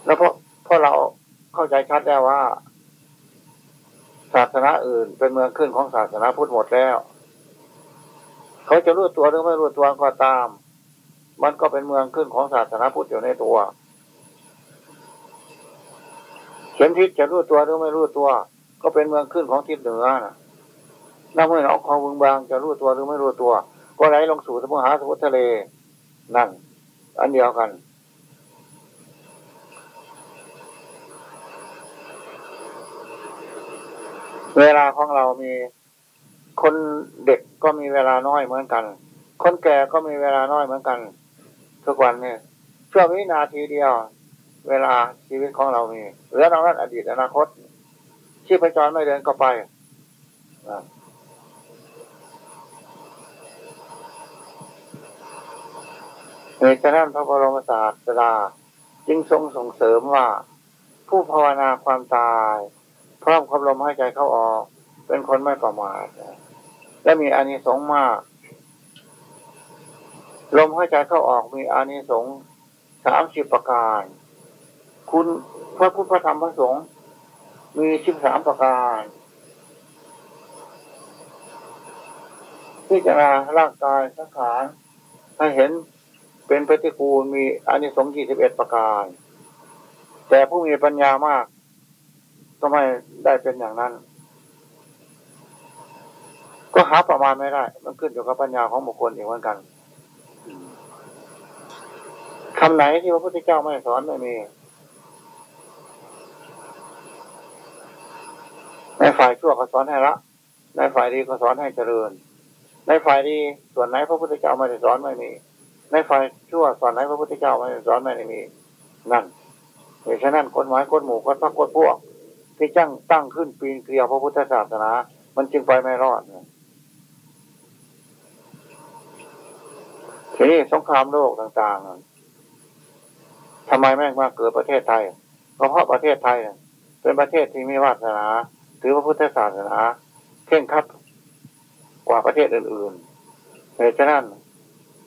แล้วเพราะเพราะเราเข้าใจชัดแล้วว่า ศาสนาอื่น เป็นเมืองขึ้นของศาสนาพุทธหมดแล้ว เขาจะรู้ตัวหรือไม่รู้ตัวก็ตาม มันก็เป็นเมืองขึ้นของศาสนาพุทธอยู่ในตัว เข็มทิศจะรู้ตัวหรือไม่รู้ตัว ก็เป็นเมืองขึ้นของทิศเหนือนะน้ำมือหนองคลองบึงบางจะรู้ตัวหรือไม่รู้ตัว ก็ไหลลงสู่สมุทรหาสมุทรทะเล นั่น อันเดียวกัน เวลาของเรามีคนเด็กก็มีเวลาน้อยเหมือนกัน คนแก่ก็มีเวลาน้อยเหมือนกันทุกวันเนี่ยช่วงวินาทีเดียว เวลาชีวิตของเรามีเหลือตรงนั้นอดีตอนาคต ชีพจรไม่เดินก็ไปเหตุฉะนั้นพระบรมศาสดาจึงทรงส่งเสริมว่า ผู้ภาวนาความตาย พร้อมความลมหายใจเข้าออก เป็นคนไม่ประมาทและมีอานิสงส์มาก ลมหายใจเข้าออกมีอานิสงส์สามสิบประการ คุณพระพุทธธรรมพระสงฆ์มีสิบสามประการพิจารณาร่างกายสังขารให้เห็นเป็นปฏิกูลมีอานิสงส์ยี่สิบเอ็ดประการ แต่ผู้มีปัญญามากก็ไม่ได้เป็นอย่างนั้น ก็หาประมาณไม่ได้ มันขึ้นอยู่กับปัญญาของบุคคลเองเหมือนกันคำไหนที่พระพุทธเจ้าไม่สอนไม่มี ในฝ่ายชั่วก็สอนให้ละในฝ่ายดีก็สอนให้เจริญ ในฝ่ายดีส่วนไหนพระพุทธเจ้าไม่ได้สอนไม่มี ในฝ่ายชั่วส่วนไหนพระพุทธเจ้าไม่ได้สอนไม่ได้มี นั่นเหตุฉะนั้นคนหมายคนหมู่คนพักคนพวก ที่จ้างตั้งขึ้นปีนเกลียวพระพุทธศาสนา มันจึงไปไม่รอดทีนี้สงครามโลกต่างๆทำไมแม่งมาเกิดประเทศไทยก็เพราะประเทศไทยเป็นประเทศที่มีวาสนา ถือพระพุทธศาสนาเข่งคัดกว่าประเทศอื่นๆเหตุฉะนั้น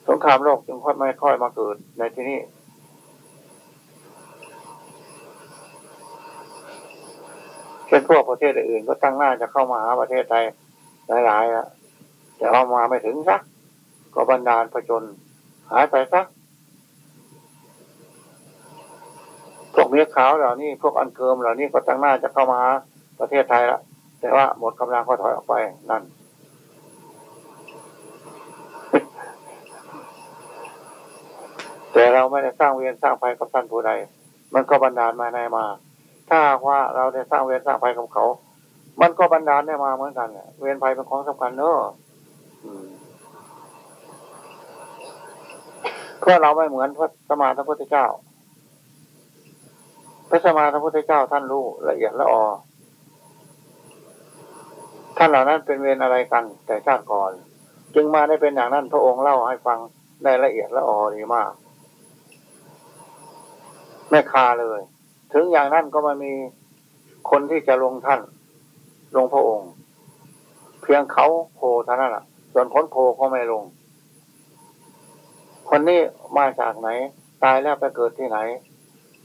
สงครามโลกจึงค่อยไม่ค่อยมาเกิดในที่นี้เช่นพวกประเทศอื่นก็ตั้งหน้าจะเข้ามาหาประเทศไทยหลายๆแล้วแต่เอามาไม่ถึงสัก ก็บรรดาลผจญหายไปสักพวกเมียขาวเหล่านี้ พวกอันเกิมเหล่านี้ก็ตั้งหน้าจะเข้ามา ประเทศไทยล้วแต่ว่าหมดกำลังก็ถอยออกไปนั่นแต่เราไม่ได้สร้างเวียนสร้างภัยกับท่านผู้ใด มันก็บันดาลมาในมา ถ้าว่าเราได้สร้างเวรสร้างภัยกับเขา มันก็บันดาลได้มาเหมือนกันเวรภัยเป็นของสำคัญเนอะเพราะเราไม่เหมือนพระสมมาพระพุทธเจ้า พระสมมาพระพุทธเจ้าท่านรู้ละเอียดละออ ท่านเหล่านั้นเป็นเวรอะไรกัน แต่ชาติก่อน จึงมาได้เป็นอย่างนั้นพระองค์เล่าให้ฟังได้ละเอียดละออดีมาก ไม่คาเลย ถึงอย่างนั้นก็มามีคนที่จะลงท่าน ลงพระองค์ เพียงเขาโผล่เท่านั้นแหละส่วนคนโผล่ก็ไม่ลง คนนี้มาจากไหน ตายแล้วไปเกิดที่ไหน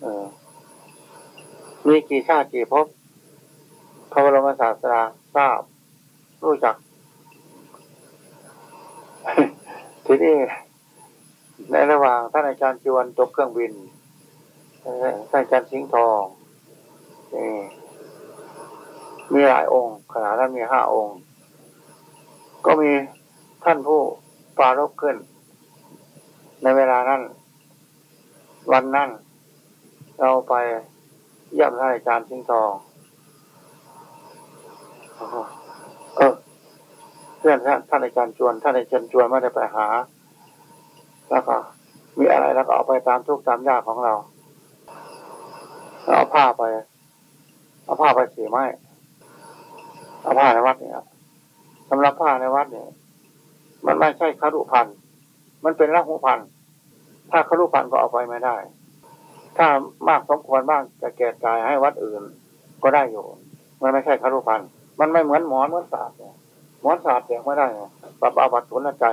เออมีกี่ชาติกี่ภพพระบรมศาสดาทราบ รู้จัก ทีนี้ในระหว่างท่านอาจารย์จวนจบเครื่องบินท่านอาจารย์สิงห์ทองนี่มีหลายองค์ขนาดนั้นมีห้าองค์ ก็มีท่านผู้ปารบขึ้น ในเวลานั้น วันนั้น เราไปเยี่ยมท่านอาจารย์สิงห์ทองอ พื่อนท่านอาจารย์จวน ท่านอาจารย์จวนไม่ได้ไปหา แล้วก็มีอะไรแล้วก็เอาไปตามทุกตามยากของเราเอาผ้าไป เอาผ้าไปสีไม้เอาผ้าในวัดเนี่ยสำหรับผ้าในวัดเนี่ย มันไม่ใช่คารุพันมันเป็นละหุพันถ้าคารุพันก็เอาไปไม่ได้ ถ้ามากสมควรบ้างจะแก่กายให้วัดอื่น ก็ได้อยู่ มันไม่ใช่คารุพันมันไม่เหมือนหมอนเหมือนศาสตร์ หมอนศาสตร์แจกไม่ได้ปรับอาบัติผลใจ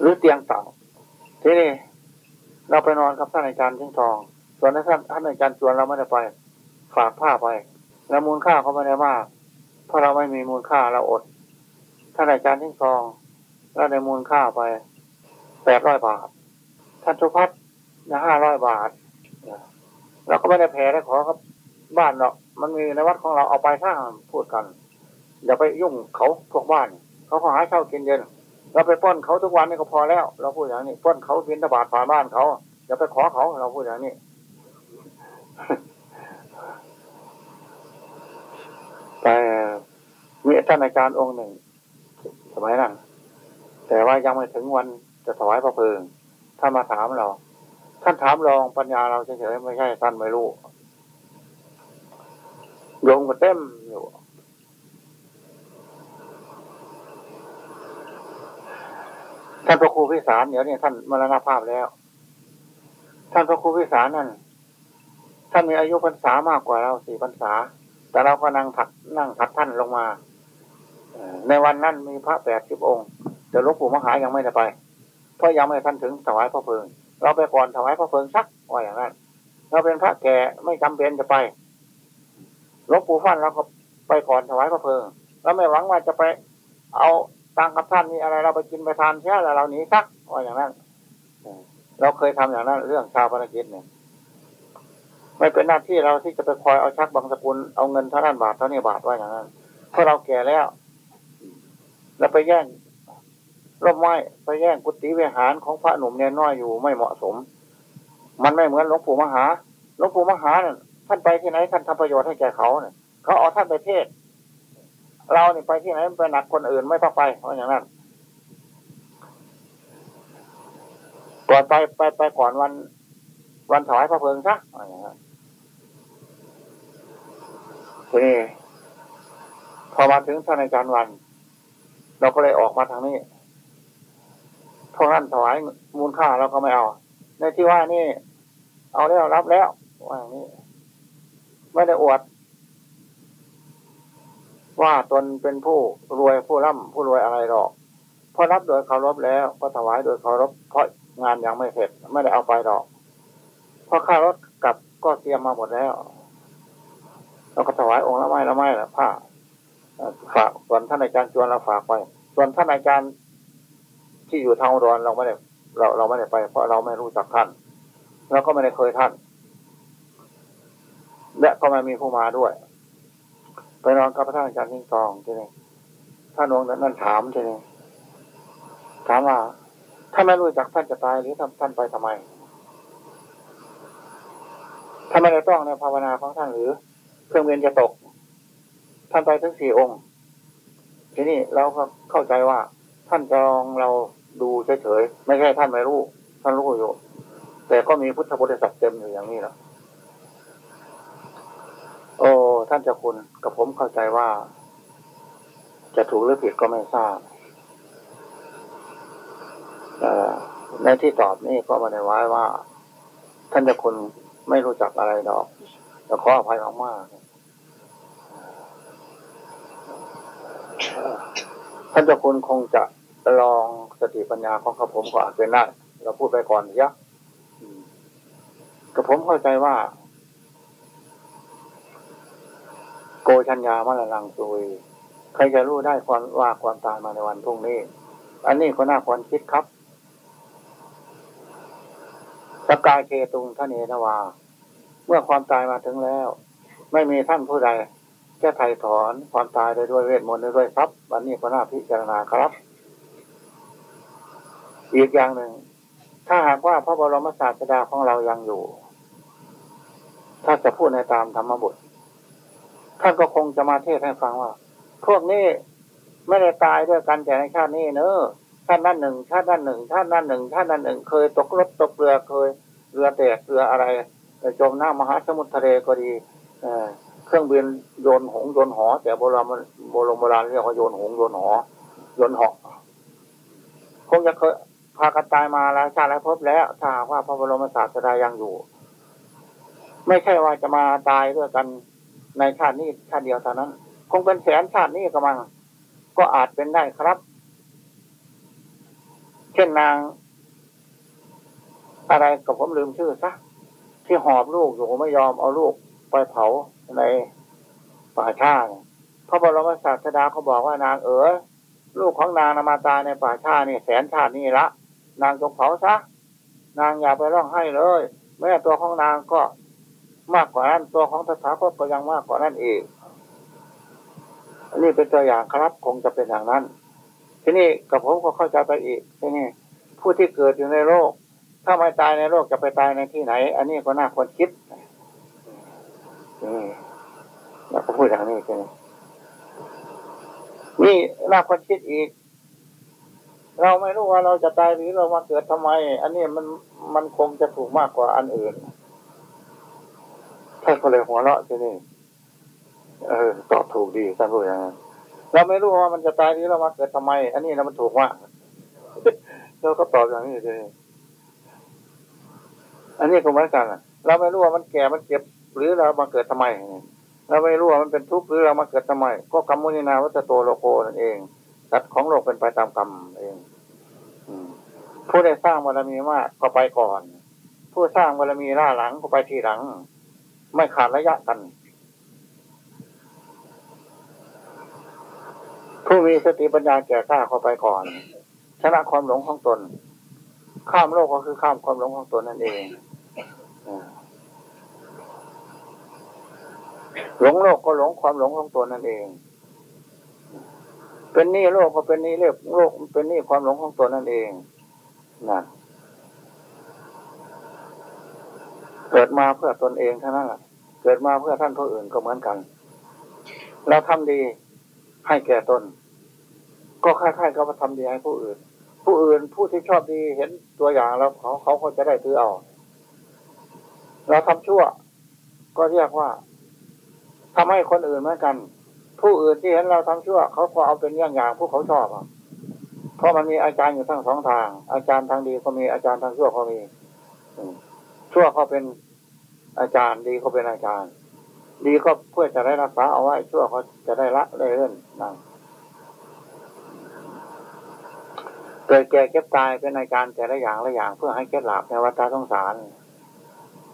หรือเตียงต่ำทีนี้เราไปนอนกับท่านอาจารย์ทิ้งทอง ส่วนท่านท่านอาจารย์ชวนเราไม่ได้ไป ฝากผ้าไป แล้วมูลค่าเขาไม่ได้มาก เพราะเราไม่มีมูลค่าเราอด ท่านอาจารย์ทิ้งทองเราได้มูลค่าไปแปดร้อยบาท ท่านสุพัฒน์ห้าร้อยบาท เราก็ไม่ได้แพ้ได้ขอครับ บ้านเนาะมันมีในวัดของเราเอาไปสร้างพูดกัน อย่าไปยุ่งเขาพวกบ้าน เขาขอหาเช่ากินเย็นเราไปป้อนเขาทุกวันนี่ก็พอแล้ว เราพูดอย่างนี้ป้อนเขาบินตบาดผ่านบ้านเขาอย่าไปขอเขาเราพูดอย่างนี้แต่มีท่านอาจารย์องค์หนึ่ง สมัยนั้นแต่ว่ายังไม่ถึงวันจะถวายพระเพลิงท่านมาถามเรา ท่านถามลองปัญญาเราเฉยๆไม่ใช่ท่านไม่รู้โยงก็เต็มอยู่ ท่านพระครูพิสารเดี๋ยวนี้ท่านมรณภาพแล้ว ท่านพระครูพิสารนั่นท่านมีอายุพรรษามากกว่าเราสี่พรรษา แต่เราก็นั่งถัดนั่งถัดท่านลงมาในวันนั้นมีพระแปดสิบองค์แต่หลวงปู่มหายังไม่ได้ไป เพราะยังไม่ท่านถึงถวายพระเพลิง เราไปก่อนถวายพระเพลิงสักว่าอย่างนั้น เราเป็นพระแก่ไม่จำเป็นจะไปหลวงปู่ฟันเราก็ไปก่อนถวายพระเพลิงเราไม่หวังว่าจะไป เอา ตังกับท่านนี่อะไรเราไปกินไปทานเช่แล้วเราหนีสักว่าอย่างนั้นเราเคยทำอย่างนั้น เรื่องชาวพระกิจเนี่ยไม่เป็นหน้าที่เราที่จะไปคอยเอาชักบางสกุลเอาเงินเท่านั้นบาทเท่านี้บาทว่าอย่างนั้นเพราะเราแก่แล้วแล้วไปแย่งร่มไม้ไปแย่งกุฏิวิหารของพระหนุ่มเนี่ยน้อยอยู่ไม่เหมาะสม มันไม่เหมือนหลวงปู่มหาหลวงปู่มหาเนี่ยท่านไปที่ไหนท่านทำประโยชน์ให้แก่เขาเนี่ยเขาเอาท่านไปเทศ เราเนี่ยไปที่ไหนไปหนักคนอื่นไม่ต้องไปเพราะอย่างนั้นก่อนไปไปไปก่อนวันวันถวายพระเพลิงซะทีนี้พอมาถึงท่านอาจารย์วัน เราก็เลยออกมาทางนี้เพราะนั้นถวายมูลค่าเราก็ไม่เอา ในที่ว่านี่ เอาแล้วรับแล้วว่าอย่างนี้ ไม่ได้อวด ว่าตนเป็นผู้รวยผู้ร่ำผู้รวยอะไรหรอกพอรับโดยเคารพแล้วก็ถวายโดยเคารพเพราะงานยังไม่เสร็จไม่ได้เอาไปหรอกพอค่ารถกลับก็เตรียมมาหมดแล้วเราก็ถวายองค์ละไม้ละไม้ละผ้าฝากส่วนท่านอาจารย์จวนเราฝากไป ส่วนท่านอาจารย์ที่อยู่ทางอุดรเราไม่ได้เราเราไม่ได้ไป เพราะเราไม่รู้จักท่านเราก็ไม่ได้เคยท่าน และก็ไม่มีผู้มาด้วย ไปนอนกับพระท่านอาจารย์ทิ้งทองทีนี้ท่านองค์นั้นถามทีนี้ถามว่าถ้าไม่รู้จักท่านจะตายหรือท่านไปทำไมถ้านไม่ได้ต้องในภาวนาของท่านหรือ เครื่องเวียนจะตก ท่านไปทั้งสี่องค์ ทีนี้เราก็เข้าใจว่า ท่านจองเราดูเฉยๆไม่ใช่ท่านไม่รู้ ท่านรู้อยู่ แต่ก็มีพุทธบริษัทเต็มอยู่อย่างนี้แล้ว โอ้ ท่านเจ้าคุณกับผมเข้าใจว่า จะถูกหรือผิดก็ไม่ทราบในที่ตอบนี่ก็มาในไว้ว่า ท่านเจ้าคุณไม่รู้จักอะไรดอกแต่ขออภัยมากๆท่านเจ้าคุณคงจะลองสติปัญญาของข้าผมก็อาจเป็นได้เราพูดไปก่อนเยอะกับผมเข้าใจว่า โกชัญญามะละลังซุยใครจะรู้ได้ความว่าความตายมาในวันพรุ่งนี้ อันนี้ก็น่าควรคิดครับสกายเกตุงท่านเอนวา เมื่อความตายมาถึงแล้ว ไม่มีท่านผู้ใดจะไถ่ถอนความตายได้ด้วยเวทมนต์ด้วยทรัพย์วันนี้ก็น่าพิจารณาครับ อีกอย่างหนึ่ง ถ้าหากว่าพระบรมศาสดาของเรายังอยู่ ถ้าจะพูดในตามธรรมบุตร ท่านก็คงจะมาเทศให้ฟังว่า พวกนี้ไม่ได้ตายด้วยกันแต่ในชาตินี้เนอะท่านนั่นหนึ่งท่านนั่นหนึ่งท่านนั่นหนึ่งท่านนั่นหนึ่งเคยตกรถตกเรือเคย เรือแตกเรืออะไรจมหน้ำมหาสมุทรทะเลก็ดีเครื่องบินโยนหงโยนหอ แต่โบราณโบราณโบราณเรียกว่าโยนหงโยนหอโยนหอกคงจะเคยพากันตายมาแล้วชาติแล้วพบแล้วถ้าว่าพระบรมศาสดายังอยู่ ไม่ใช่ว่าจะมาตายด้วยกัน ในชาตินี้ชาติเดียวเท่านั้น คงเป็นแสนชาตินี้กำลังก็อาจเป็นได้ครับ เช่นนาง อะไรกับผมลืมชื่อซะที่หอบลูกอยู่ไม่ยอมเอาลูกไปเผาในป่าชาพระบรมศาสดาเขาบอกว่านางเอ๋ยลูกของนางนามาตาในป่าชานี่แสนชาตินี่ละ นางจงเผาซะนางอย่าไปร้องไห้เลย แม่ตัวของนางก็ มากกว่านั้นตัวของตถาคตก็ยังมากกว่านั้นอีกอันนี้เป็นตัวอย่างครับคงจะเป็นอย่างนั้น ทีนี้กับผมก็เข้าใจไปอีกทีนี้ผู้ที่เกิดอยู่ในโลกถ้าไม่ตายในโลกจะไปตายในที่ไหน อันนี้ก็น่าควรคิดนี่แล้วก็พูดอย่างนี้ทีนี้นี่น่าควรคิดอีก เราไม่รู้ว่าเราจะตายหรือเรามาเกิดทำไม อันนี้มันมันคงจะถูกมากกว่าอันอื่น ท่านก็เลยหัวเราะที่นี่ เออ ตอบถูกดีท่านพูดอย่างนั้นเราไม่รู้ว่ามันจะตายนี้เรามาเกิดทำไม อันนี้นะมันถูกมาเราก็ตอบอย่างนี้เลยอันนี้ก็เหมือนกันเราไม่รู้ว่ามันแก่มันเก็บ หรือเรามาเกิดทำไม เราไม่รู้ว่ามันเป็นทุกข์หรือเรามาเกิดทำไม ก็กรรมมุนีนาวัตโตโลโกนั่นเองสัตว์ของโลกเป็นไปตามกรรมเองผู้ได้สร้างบารมีมากก็ไปก่อน ผู้สร้างบารมีล่าหลังก็ไปทีหลัง ไม่ขาดระยะกัน ผู้มีสติปัญญาแก่กล้าเข้าไปก่อน ชนะความหลงของตน ข้ามโลกก็คือข้ามความหลงของตนนั่นเองหลงโลกก็หลงความหลงของตนนั่นเอง เป็นนี่โลกก็เป็นนี่เรียกโลกเป็นนี่ความหลงของตนนั่นเองนั่น เกิดมาเพื่อตนเองเท่านั้นแหละเกิดมาเพื่อท่านผู้อื่นก็เหมือนกัน เราทำดีให้แก่ตน ก็ค่ายๆก็มาทำดีให้ผู้อื่น ผู้อื่นผู้ที่ชอบดีเห็นตัวอย่างแล้วเขาเขาก็จะได้ซื้อเอาเราทำชั่ว ก็เรียกว่าทำให้คนอื่นเหมือนกัน ผู้อื่นที่เห็นเราทำชั่ว เขาก็เอาเป็นอย่างอย่างผู้เขาชอบอะเพราะมันมีอาจารย์อยู่ทั้งสองทาง อาจารย์ทางดีก็มีอาจารย์ทางชั่วก็มีชั่วเขาเป็น อาจารย์ดีเขาเป็นอาจารย์ ดีก็เพื่อจะได้รักษาเอาไว้ชั่วเขาจะได้ละได้เลื่อนนั่งเกิดแก่เก็บตายเป็นอาจารย์แต่ละอย่างละอย่างเพื่อให้เคล็ดลับในวัฏสงสาร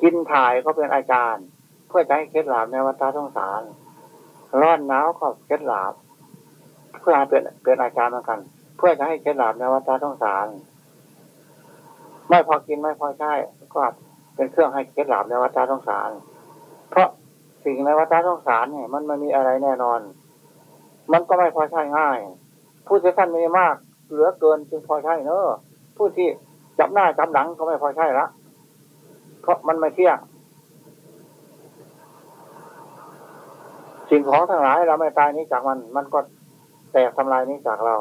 กินถ่ายก็เป็นอาจารย์ เพื่อจะให้เคล็ดลับในวัฏสงสารร้อนหนาวก็เคล็ดลับเพื่อเป็นเป็นอาจารย์เหมือนกัน เพื่อจะให้เคล็ดลับในวัฏสงสารไม่พอกินไม่พอใช้ก็ เป็นเครื่องให้เคล็ดลับในวัฏสงสาร เพราะสิ่งในวัฏสงสารเนี่ย มันไม่มีอะไรแน่นอน มันก็ไม่พอใช้ง่ายผู้ที่ท่านมีมาก เหลือเกินจึงพอใช้เนอะผู้ที่จับหน้าจับหลังก็ไม่พอใช้ละ เพราะมันไม่เที่ยงสิ่งของทั้งหลายเราไม่ตายนี้จากมัน มันก็แตกทำลายนี้จากเรา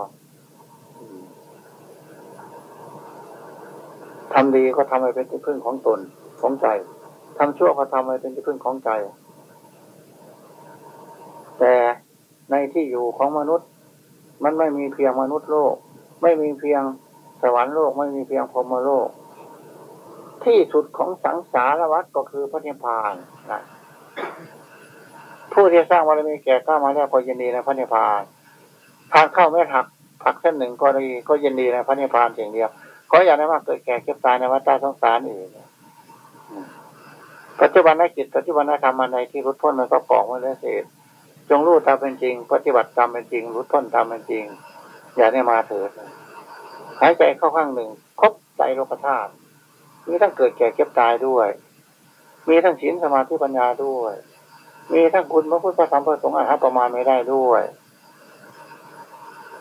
ทำดีก็ทำให้เป็นที่พึ่งของตน ของใจทำชั่วก็ทำให้เป็นที่พึ่งของใจ แต่ในที่อยู่ของมนุษย์ มันไม่มีเพียงมนุษย์โลก ไม่มีเพียงสวรรค์โลก ไม่มีเพียงพรหมโลก ที่สุดของสังสารวัฏก็คือพระนิพพานนะผู้ที่สร้างบารมีแก่ข้ามาแล้วก็ยินดีในพระนิพพานทางเข้าไม่หักผักเส้นหนึ่งก็ดีก็ยินดีในพระนิพพานเพียงเดียวขออย่าได้มาเกิดแก่เก็บตายในวัฏสงสารอื่น ปัจจุบันนจิตปัจจุบันนธรรมในที่รุดพ้นมันก็กองไว้แล้วเสร็จจงรู้ตามเป็นจริง ปฏิบัติตามเป็นจริงรุดพ้นตามเป็นจริง อย่าได้มาเถิดหายใจเข้าข้างหนึ่งครบใจโลกธาตุมีทั้งเกิดแก่เก็บตายด้วย มีทั้งศีลสมาธิปัญญาด้วย มีทั้งคุณพระพุทธธรรมพระสงฆ์อาหารประมาณไม่ได้ด้วย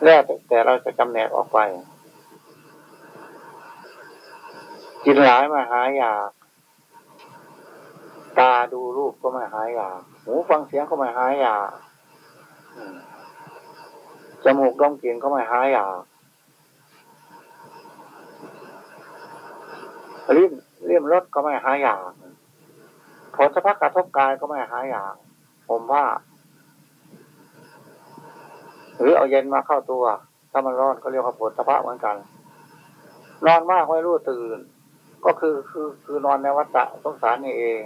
แล้วแต่เราจะจำแนกออกไป กินหลายมาหายอยาก ตาดูรูปก็ไม่หายอยากหูฟังเสียงก็ไม่หายอยากจมูกดมกลิ่นก็ไม่หายอยากลิ้นเลี่ยมรสก็ไม่หายอยากผลสะพักกระทบกายก็ไม่หายอยากผมว่า หรือเอาเย็นมาเข้าตัว ถ้ามันร้อนก็เรียกว่าผลสะพักเหมือนกัน นอนมากไม่รู้ตื่น ก็คือคือคือนอนในวัฏสงสารนี่เอง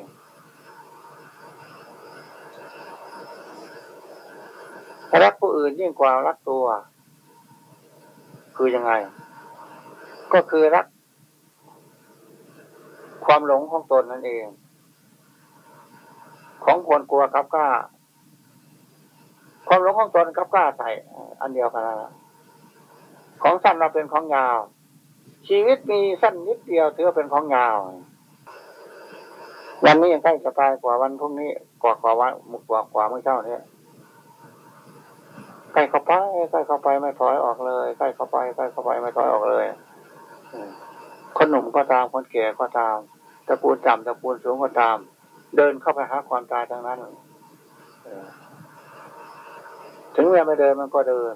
รักผู้อื่นยิ่งกว่ารักตัว คือยังไง ก็คือรัก ความหลงของตนนั่นเอง ของควรกลัวกับกล้าความหลงของตนกับกล้าใส่อันเดียวกันนะของสั้นเราเป็นของยาว ชีวิตมีสั้นนิดเดียวถือเป็นของยาว วันนี้ยังใกล้จะตายกว่าวันพรุ่งนี้กว่ากว่าวันกกว่ากว่าเมื่อเช้านี้ ใกล้เข้าไปใกล้เข้าไปไม่ถอยออกเลยใกล้เข้าไปใกล้เข้าไปไม่ถอยออกเลยคนหนุ่มก็ตามคนแก่ก็ตามตะปูนต่ำตะปูนสูงก็ตาม เดินเข้าไปหาความตายทางนั้นถึงเวลาไม่เดินมันก็เดิน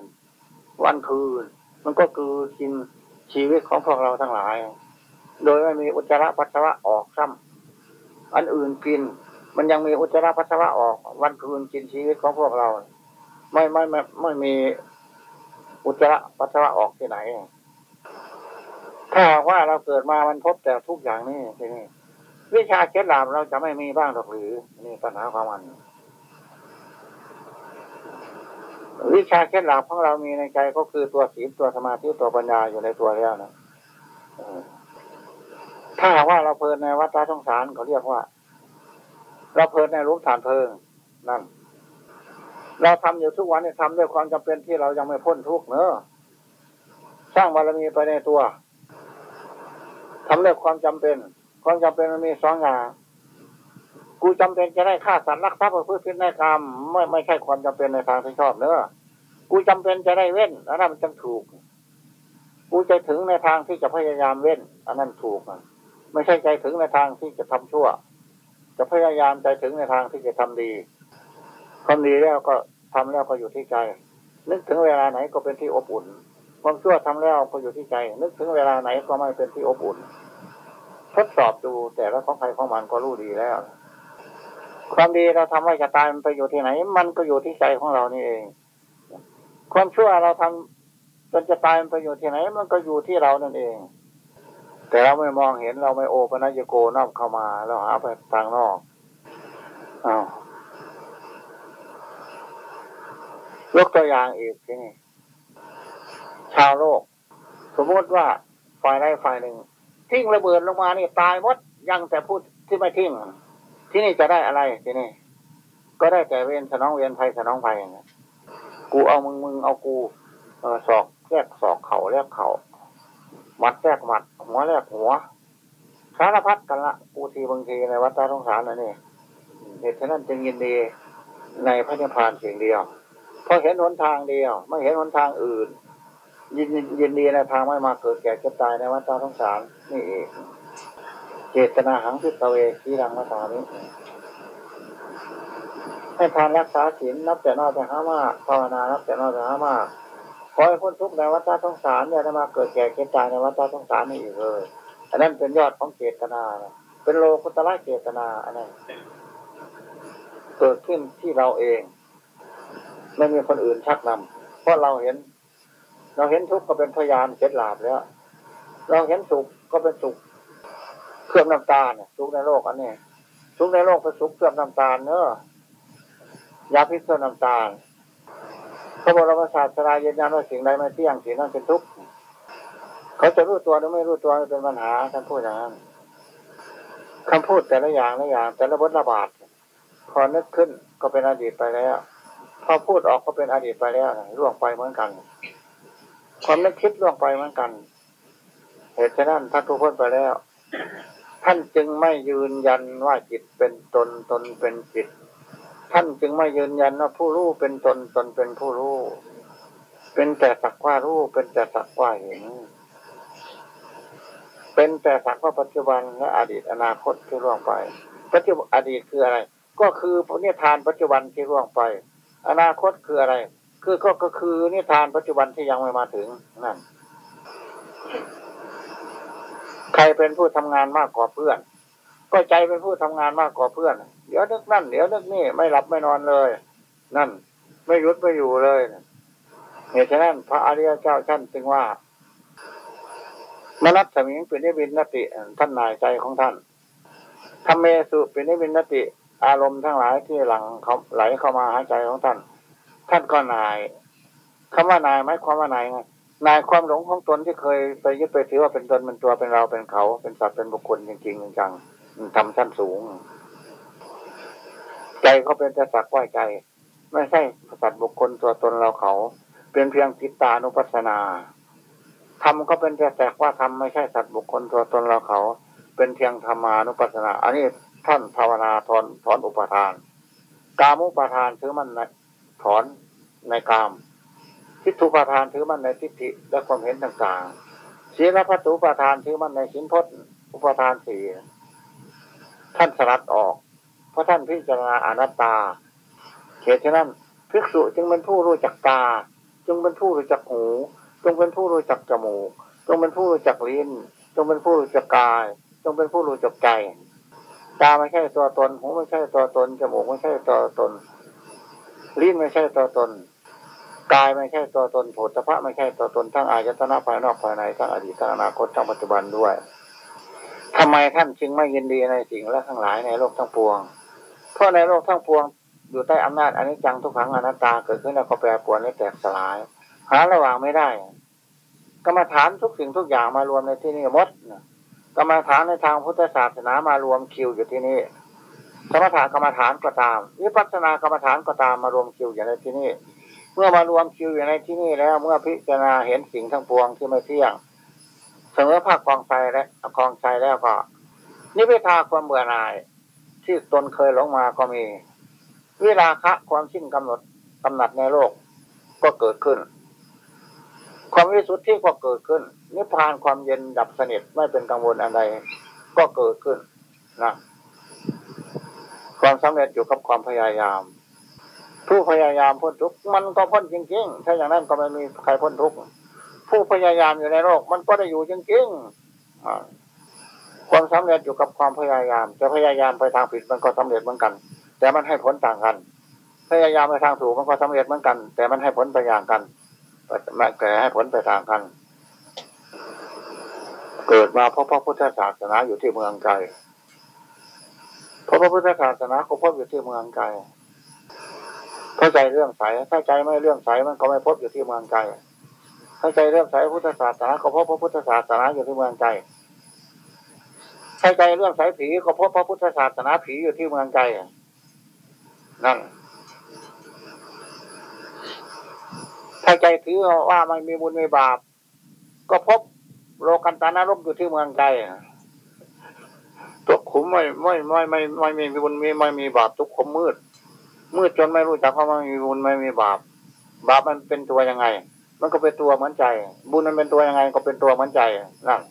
วันคืน มันก็คือกินชีวิตของพวกเราทั้งหลาย โดยไม่มีอุจจาระปัสสาวะออกซ้ำอันอื่นกิน มันยังมีอุจจาระปัสสาวะออก วันคืนกินชีวิตของพวกเรา ไม่ไม่ไม่ไม่มีอุจจาระปัสสาวะออกที่ไหน ถ้าว่าเราเกิดมามันพบแต่ทุกอย่างนี่ทีนี้วิชาเคล็ดลับเราจะไม่มีบ้างหรือหรือ นี่ปัญหาความมัน วิชาเคล็ดลับของเรามีในใจก็คือตัวศีลตัวสมาธิตัวปัญญาอยู่ในตัวแล้วนะถ้าว่าเราเพลินในวัฏสงสารเขาเรียกว่า เราเพลินในรูปฐานเพลิงนั่น เราทำอยู่ทุกวันเนี่ยทำด้วยความจำเป็นที่เรายังไม่พ้นทุกเนอะสร้างบารมีไปในตัวทำด้วยความจำเป็น ความจำเป็นมันมีสองอย่างกูจำเป็นจะได้ฆ่าสัตว์รักทรัพย์เพื่อพิษในกรรมไม่ไม่ใช่ความจำเป็นในทางที่ชอบเนอะกูจำเป็นจะได้เว้นอันนั้นมันจังถูก กูจะถึงในทางที่จะพยายามเว้น อันนั้นถูกไม่ใช่ใจถึงในทางที่จะทำชั่ว จะพยายามใจถึงในทางที่จะทำดี ทำดีแล้วก็ทำแล้วก็อยู่ที่ใจ นึกถึงเวลาไหนก็เป็นที่อบอุ่น ความชั่วทำแล้วก็อยู่ที่ใจ นึกถึงเวลาไหนก็ไม่เป็นที่อบอุ่น ทดสอบดูแต่ละของใครของมันก็รู้ดีแล้ว ความดีเราทำไว้จะตายมันไปอยู่ที่ไหน มันก็อยู่ที่ใจของเรานี่เอง ความชั่วเราทำจนจะตายมันไปอยู่ที่ไหน มันก็อยู่ที่เรานั่นเอง แต่เราไม่มองเห็นเราไม่โอปนัญโกนอบเข้ามาเราหาไปทางนอกอ้าว ยกตัวอย่างอีกทีนี้ชาวโลก สมมติว่าฝ่ายใดฝ่ายหนึ่ง ทิ้งระเบิดลงมานี่ตายหมดยังแต่พูดที่ไม่ทิ้ง ที่นี่จะได้อะไรทีนี่ ก็ได้แต่เวียนสนองเวียนไฟสนองไฟอย่างเงี้ยกูเอามึงมึงเอากูเออศอกแยกศอกเข่าแยกเข่ามัดแยกมัด หัวแยกหัวสารพัดกันละกูทีบางทีในวัดใต้ท้องสารนั่นนี่เหตุฉะนั้นจึงยินดีในพระนิพพานเพียงเดียว เพราะเห็นหนทางเดียว ไม่เห็นหนทางอื่น ยินยินดีในทางไม่มาเกิดแก่เก็บตายในวัดใต้ท้องสารนี่เองเจตนาหังพิตเวชีรังมาตานี้ให้ทานรักษาศีลนับแต่นอกแต่ห้ามากภาวนานับแต่นอกแต่ห้ามากขอให้พ้นทุกข์ในวัฏสงสารเนี่ยได้มาเกิดแก่เก็บตายในวัฏสงสารนี่อีกเลยอันนั้นเป็นยอดของเจตนาเป็นโลกุตระเจตนาอันนั้นเกิดขึ้นที่เราเอง ไม่มีคนอื่นชักนำเพราะเราเห็น เราเห็นทุกข์ก็เป็นพยานเจ็ดลาบแล้ว เราเห็นสุขก็เป็นสุขเครื่องน้ำตาลสุขในโลกอันนี้สุขในโลกเป็นสุขเครื่องน้ำตาลเนอะยาพิษเครื่องน้ำตาลพระบรมศาสดาเย็นยันว่าสิ่งใดไม่เที่ยงสิ่งนั้นเป็นทุกข์เขาจะรู้ตัวหรือไม่รู้ตัวเป็นปัญหาท่านพูดอย่างนั้นคำพูดแต่ละอย่างละอย่าง แต่ละบทระบาดพอนึกขึ้นก็เป็นอดีตไปแล้ว พอพูดออกก็เป็นอดีตไปแล้วล่วงไปเหมือนกัน ความนึกคิดล่วงไปเหมือนกัน เหตุฉะนั้นท่านทุกคนไปแล้ว ท่านจึงไม่ยืนยันว่าจิตเป็นตนตนเป็นจิต ท่านจึงไม่ยืนยันว่าผู้รู้เป็นตนตนเป็นผู้รู้เป็นแต่สักว่ารู้เป็นแต่สักว่าเห็นเป็นแต่สักว่าปัจจุบันและอดีตอนาคตที่ล่วงไป ปัจจุบันอดีตคืออะไร ก็คือนิทานปัจจุบันที่ล่วงไป อนาคตคืออะไร คือก็ก็คือนิทานปัจจุบันที่ยังไม่มาถึงนั่น ใครเป็นผู้ทำงานมากกว่าเพื่อน ก็ใจเป็นผู้ทำงานมากกว่าเพื่อน เดี๋ยวนึกนั่น เดี๋ยวนึกนี่ไม่หลับไม่นอนเลย นั่น ไม่ยุดไม่อยู่เลยเหตุฉะนั้นพระอริยเจ้าท่านจึงว่ามนัตสมิงเป็นนิบินนติ ท่านนายใจของท่านธรรมเมสุเป็นนิบินนติ อารมณ์ทั้งหลายที่หลังเขาไหลเข้ามาหาใจของท่าน ท่านก็นายคำว่านายไหมความว่านายไงนายความหลงของตนที่เคยไปยึดไปถือว่าเป็นตนเป็นตัวเป็นเราเป็นเขา เป็นสัตว์เป็นบุคคลจริงๆจังทำชั้นสูง ใจเขาเป็นแต่สักว่าใจ ไม่ใช่สัตว์บุคคลตัวตนเราเขา เป็นเพียงจิตตานุปัสสนาธรรมก็เป็นแต่แตกว่าธรรมไม่ใช่สัตว์บุคคลตัวตนเราเขา เป็นเพียงธรรมานุปัสสนา อันนี้ ท่านภาวนาถอนถอนอุปทาน กามุปทานถือมันถอนในกามทิฏฐุปทานถือมันในทิฏฐิและความเห็นต่างๆศีลพัตุปทานถือมันในสินพจน์อุปทานสี่ท่านสลัดออก เพราะท่านพิจารณาอนัตตาเหตุฉะนั้นภิกษุจึงเป็นผู้รู้จักตา จึงเป็นผู้รู้จักหูจงเป็นผู้รู้จักจมูกจงเป็นผู้รู้จักลิ้นจงเป็นผู้รู้จักกายจงเป็นผู้รู้จักใจ ตาไม่ใช่ตัวตนหูไม่ใช่ตัวตนจมูกไม่ใช่ตัวตนลิ้นไม่ใช่ตัวตนกายไม่ใช่ตัวตนโผฏฐะไม่ใช่ตัวตนทั้งอายตนะภายนอกภายในทั้งอดีตทั้งอนาคตทั้งปัจจุบันด้วยทำไมท่านจึงไม่ยินดีในสิ่งและทั้งหลายในโลกทั้งปวง เพราะในโลกทั้งปวง อยู่ใต้อำนาจอนิจจังทุกขังอนัตตาเกิดขึ้นแล้วก็แปรปรวนและแตกสลาย หาระหว่างไม่ได้กรรมฐานทุกสิ่งทุกอย่างมารวมในที่นี่หมด กรรมฐานในทางพุทธศาสนามารวมคิวอยู่ที่นี่สมถกรรมฐานก็ตามวิปัสสนากรรมฐานก็ตามมารวมคิวอยู่ในที่นี่เมื่อมารวมคิวอยู่ในที่นี่แล้ว เมื่อพิจารณาเห็นสิ่งทั้งปวงที่ไม่เที่ยงเสมอภาคกองใจและกองใจแล้วก็ นิพพาความเบื่อหน่าย ที่ตนเคยหลงมาก็มี เวลาคะความสิ้นกำหนดกำหนัดในโลกก็เกิดขึ้น ความวิสุทธิ์ก็เกิดขึ้น นิพพานความเย็นดับสนิทไม่เป็นกังวลอะไร ก็เกิดขึ้นนะความสำเร็จอยู่กับความพยายาม ผู้พยายามพ้นทุกข์มันก็พ้นจริงๆ ถ้าอย่างนั้นก็ไม่มีใครพ้นทุกข์ผู้พยายามอยู่ในโลกมันก็ได้อยู่จริงๆความสำเร็จอยู่กับความพยายามจะพยายามไปทางผิดมันก็สำเร็จเหมือนกัน แต่มันให้ผลต่างกัน พยายามไปทางถูกมันก็สำเร็จเหมือนกัน แต่มันให้ผลไปอย่างกันมาแก่ให้ผลไปทางกัน เกิดมาเพราะพระพุทธศาสนาอยู่ที่เมืองไกลเพราะพระพุทธศาสนาก็พบอยู่ที่เมืองไกลเข้าใจเรื่องใสถ้าใจไม่เรื่องใสมันก็ไม่พบอยู่ที่เมืองไกลเข้าใจเรื่องใสพุทธศาสนาก็พบพระพุทธศาสนาอยู่ที่เมืองไกลเข้าใจเรื่องสายผีก็พบพระพุทธศาสนาผีอยู่ที่เมืองไกลนั่นถ้าใจถือว่ามันมีบุญมีบาป ก็พบ โลกันตานรกอยู่ที่เมืองใจตัวขุมไม่ไม่ไม่ไม่ไม่มีบุญมีไม่มีบาปทุกขุมมืด มืดจนไม่รู้จักว่ามันมีบุญไม่มีบาป บาปมันเป็นตัวยังไง มันก็เป็นตัวเหมือนใจ บุญมันเป็นตัวยังไง ก็เป็นตัวเหมือนใจนั่น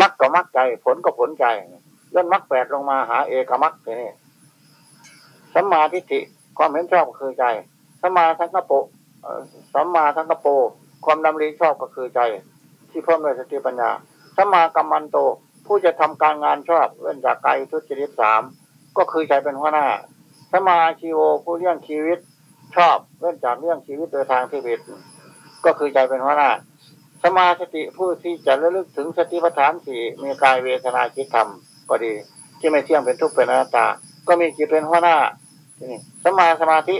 มักก็มักใจ ผลก็ผลใจย่นมักแปดลงมาหาเอกมักนี่สัมมาทิฏฐิความเห็นชอบคือใจสัมมาสังกปโปสัมมาสังกปโป ความดำริชอบก็คือใจ ที่เพร้อมด้วยสติปัญญาสัมมากัมมันโต ผู้จะทำการงานชอบเว้นจากไกลทุจริตสามก็คือใจเป็นหัวหน้าสัมมาชีโวผู้เลี้ยงชีวิตชอบเว้นจากเลี้ยงชีวิตโดยทางที่ผิดก็คือใจเป็นหัวหน้า สมาสติผู้ที่จะระลึกถึงสติปัฏฐานสี่มีกายเวทนาจิตธรรมก็ดี ที่ไม่เที่ยงเป็นทุกข์เป็นอนัตตา ก็มีจิตเป็นหัวหน้านี่สมาสมาธิ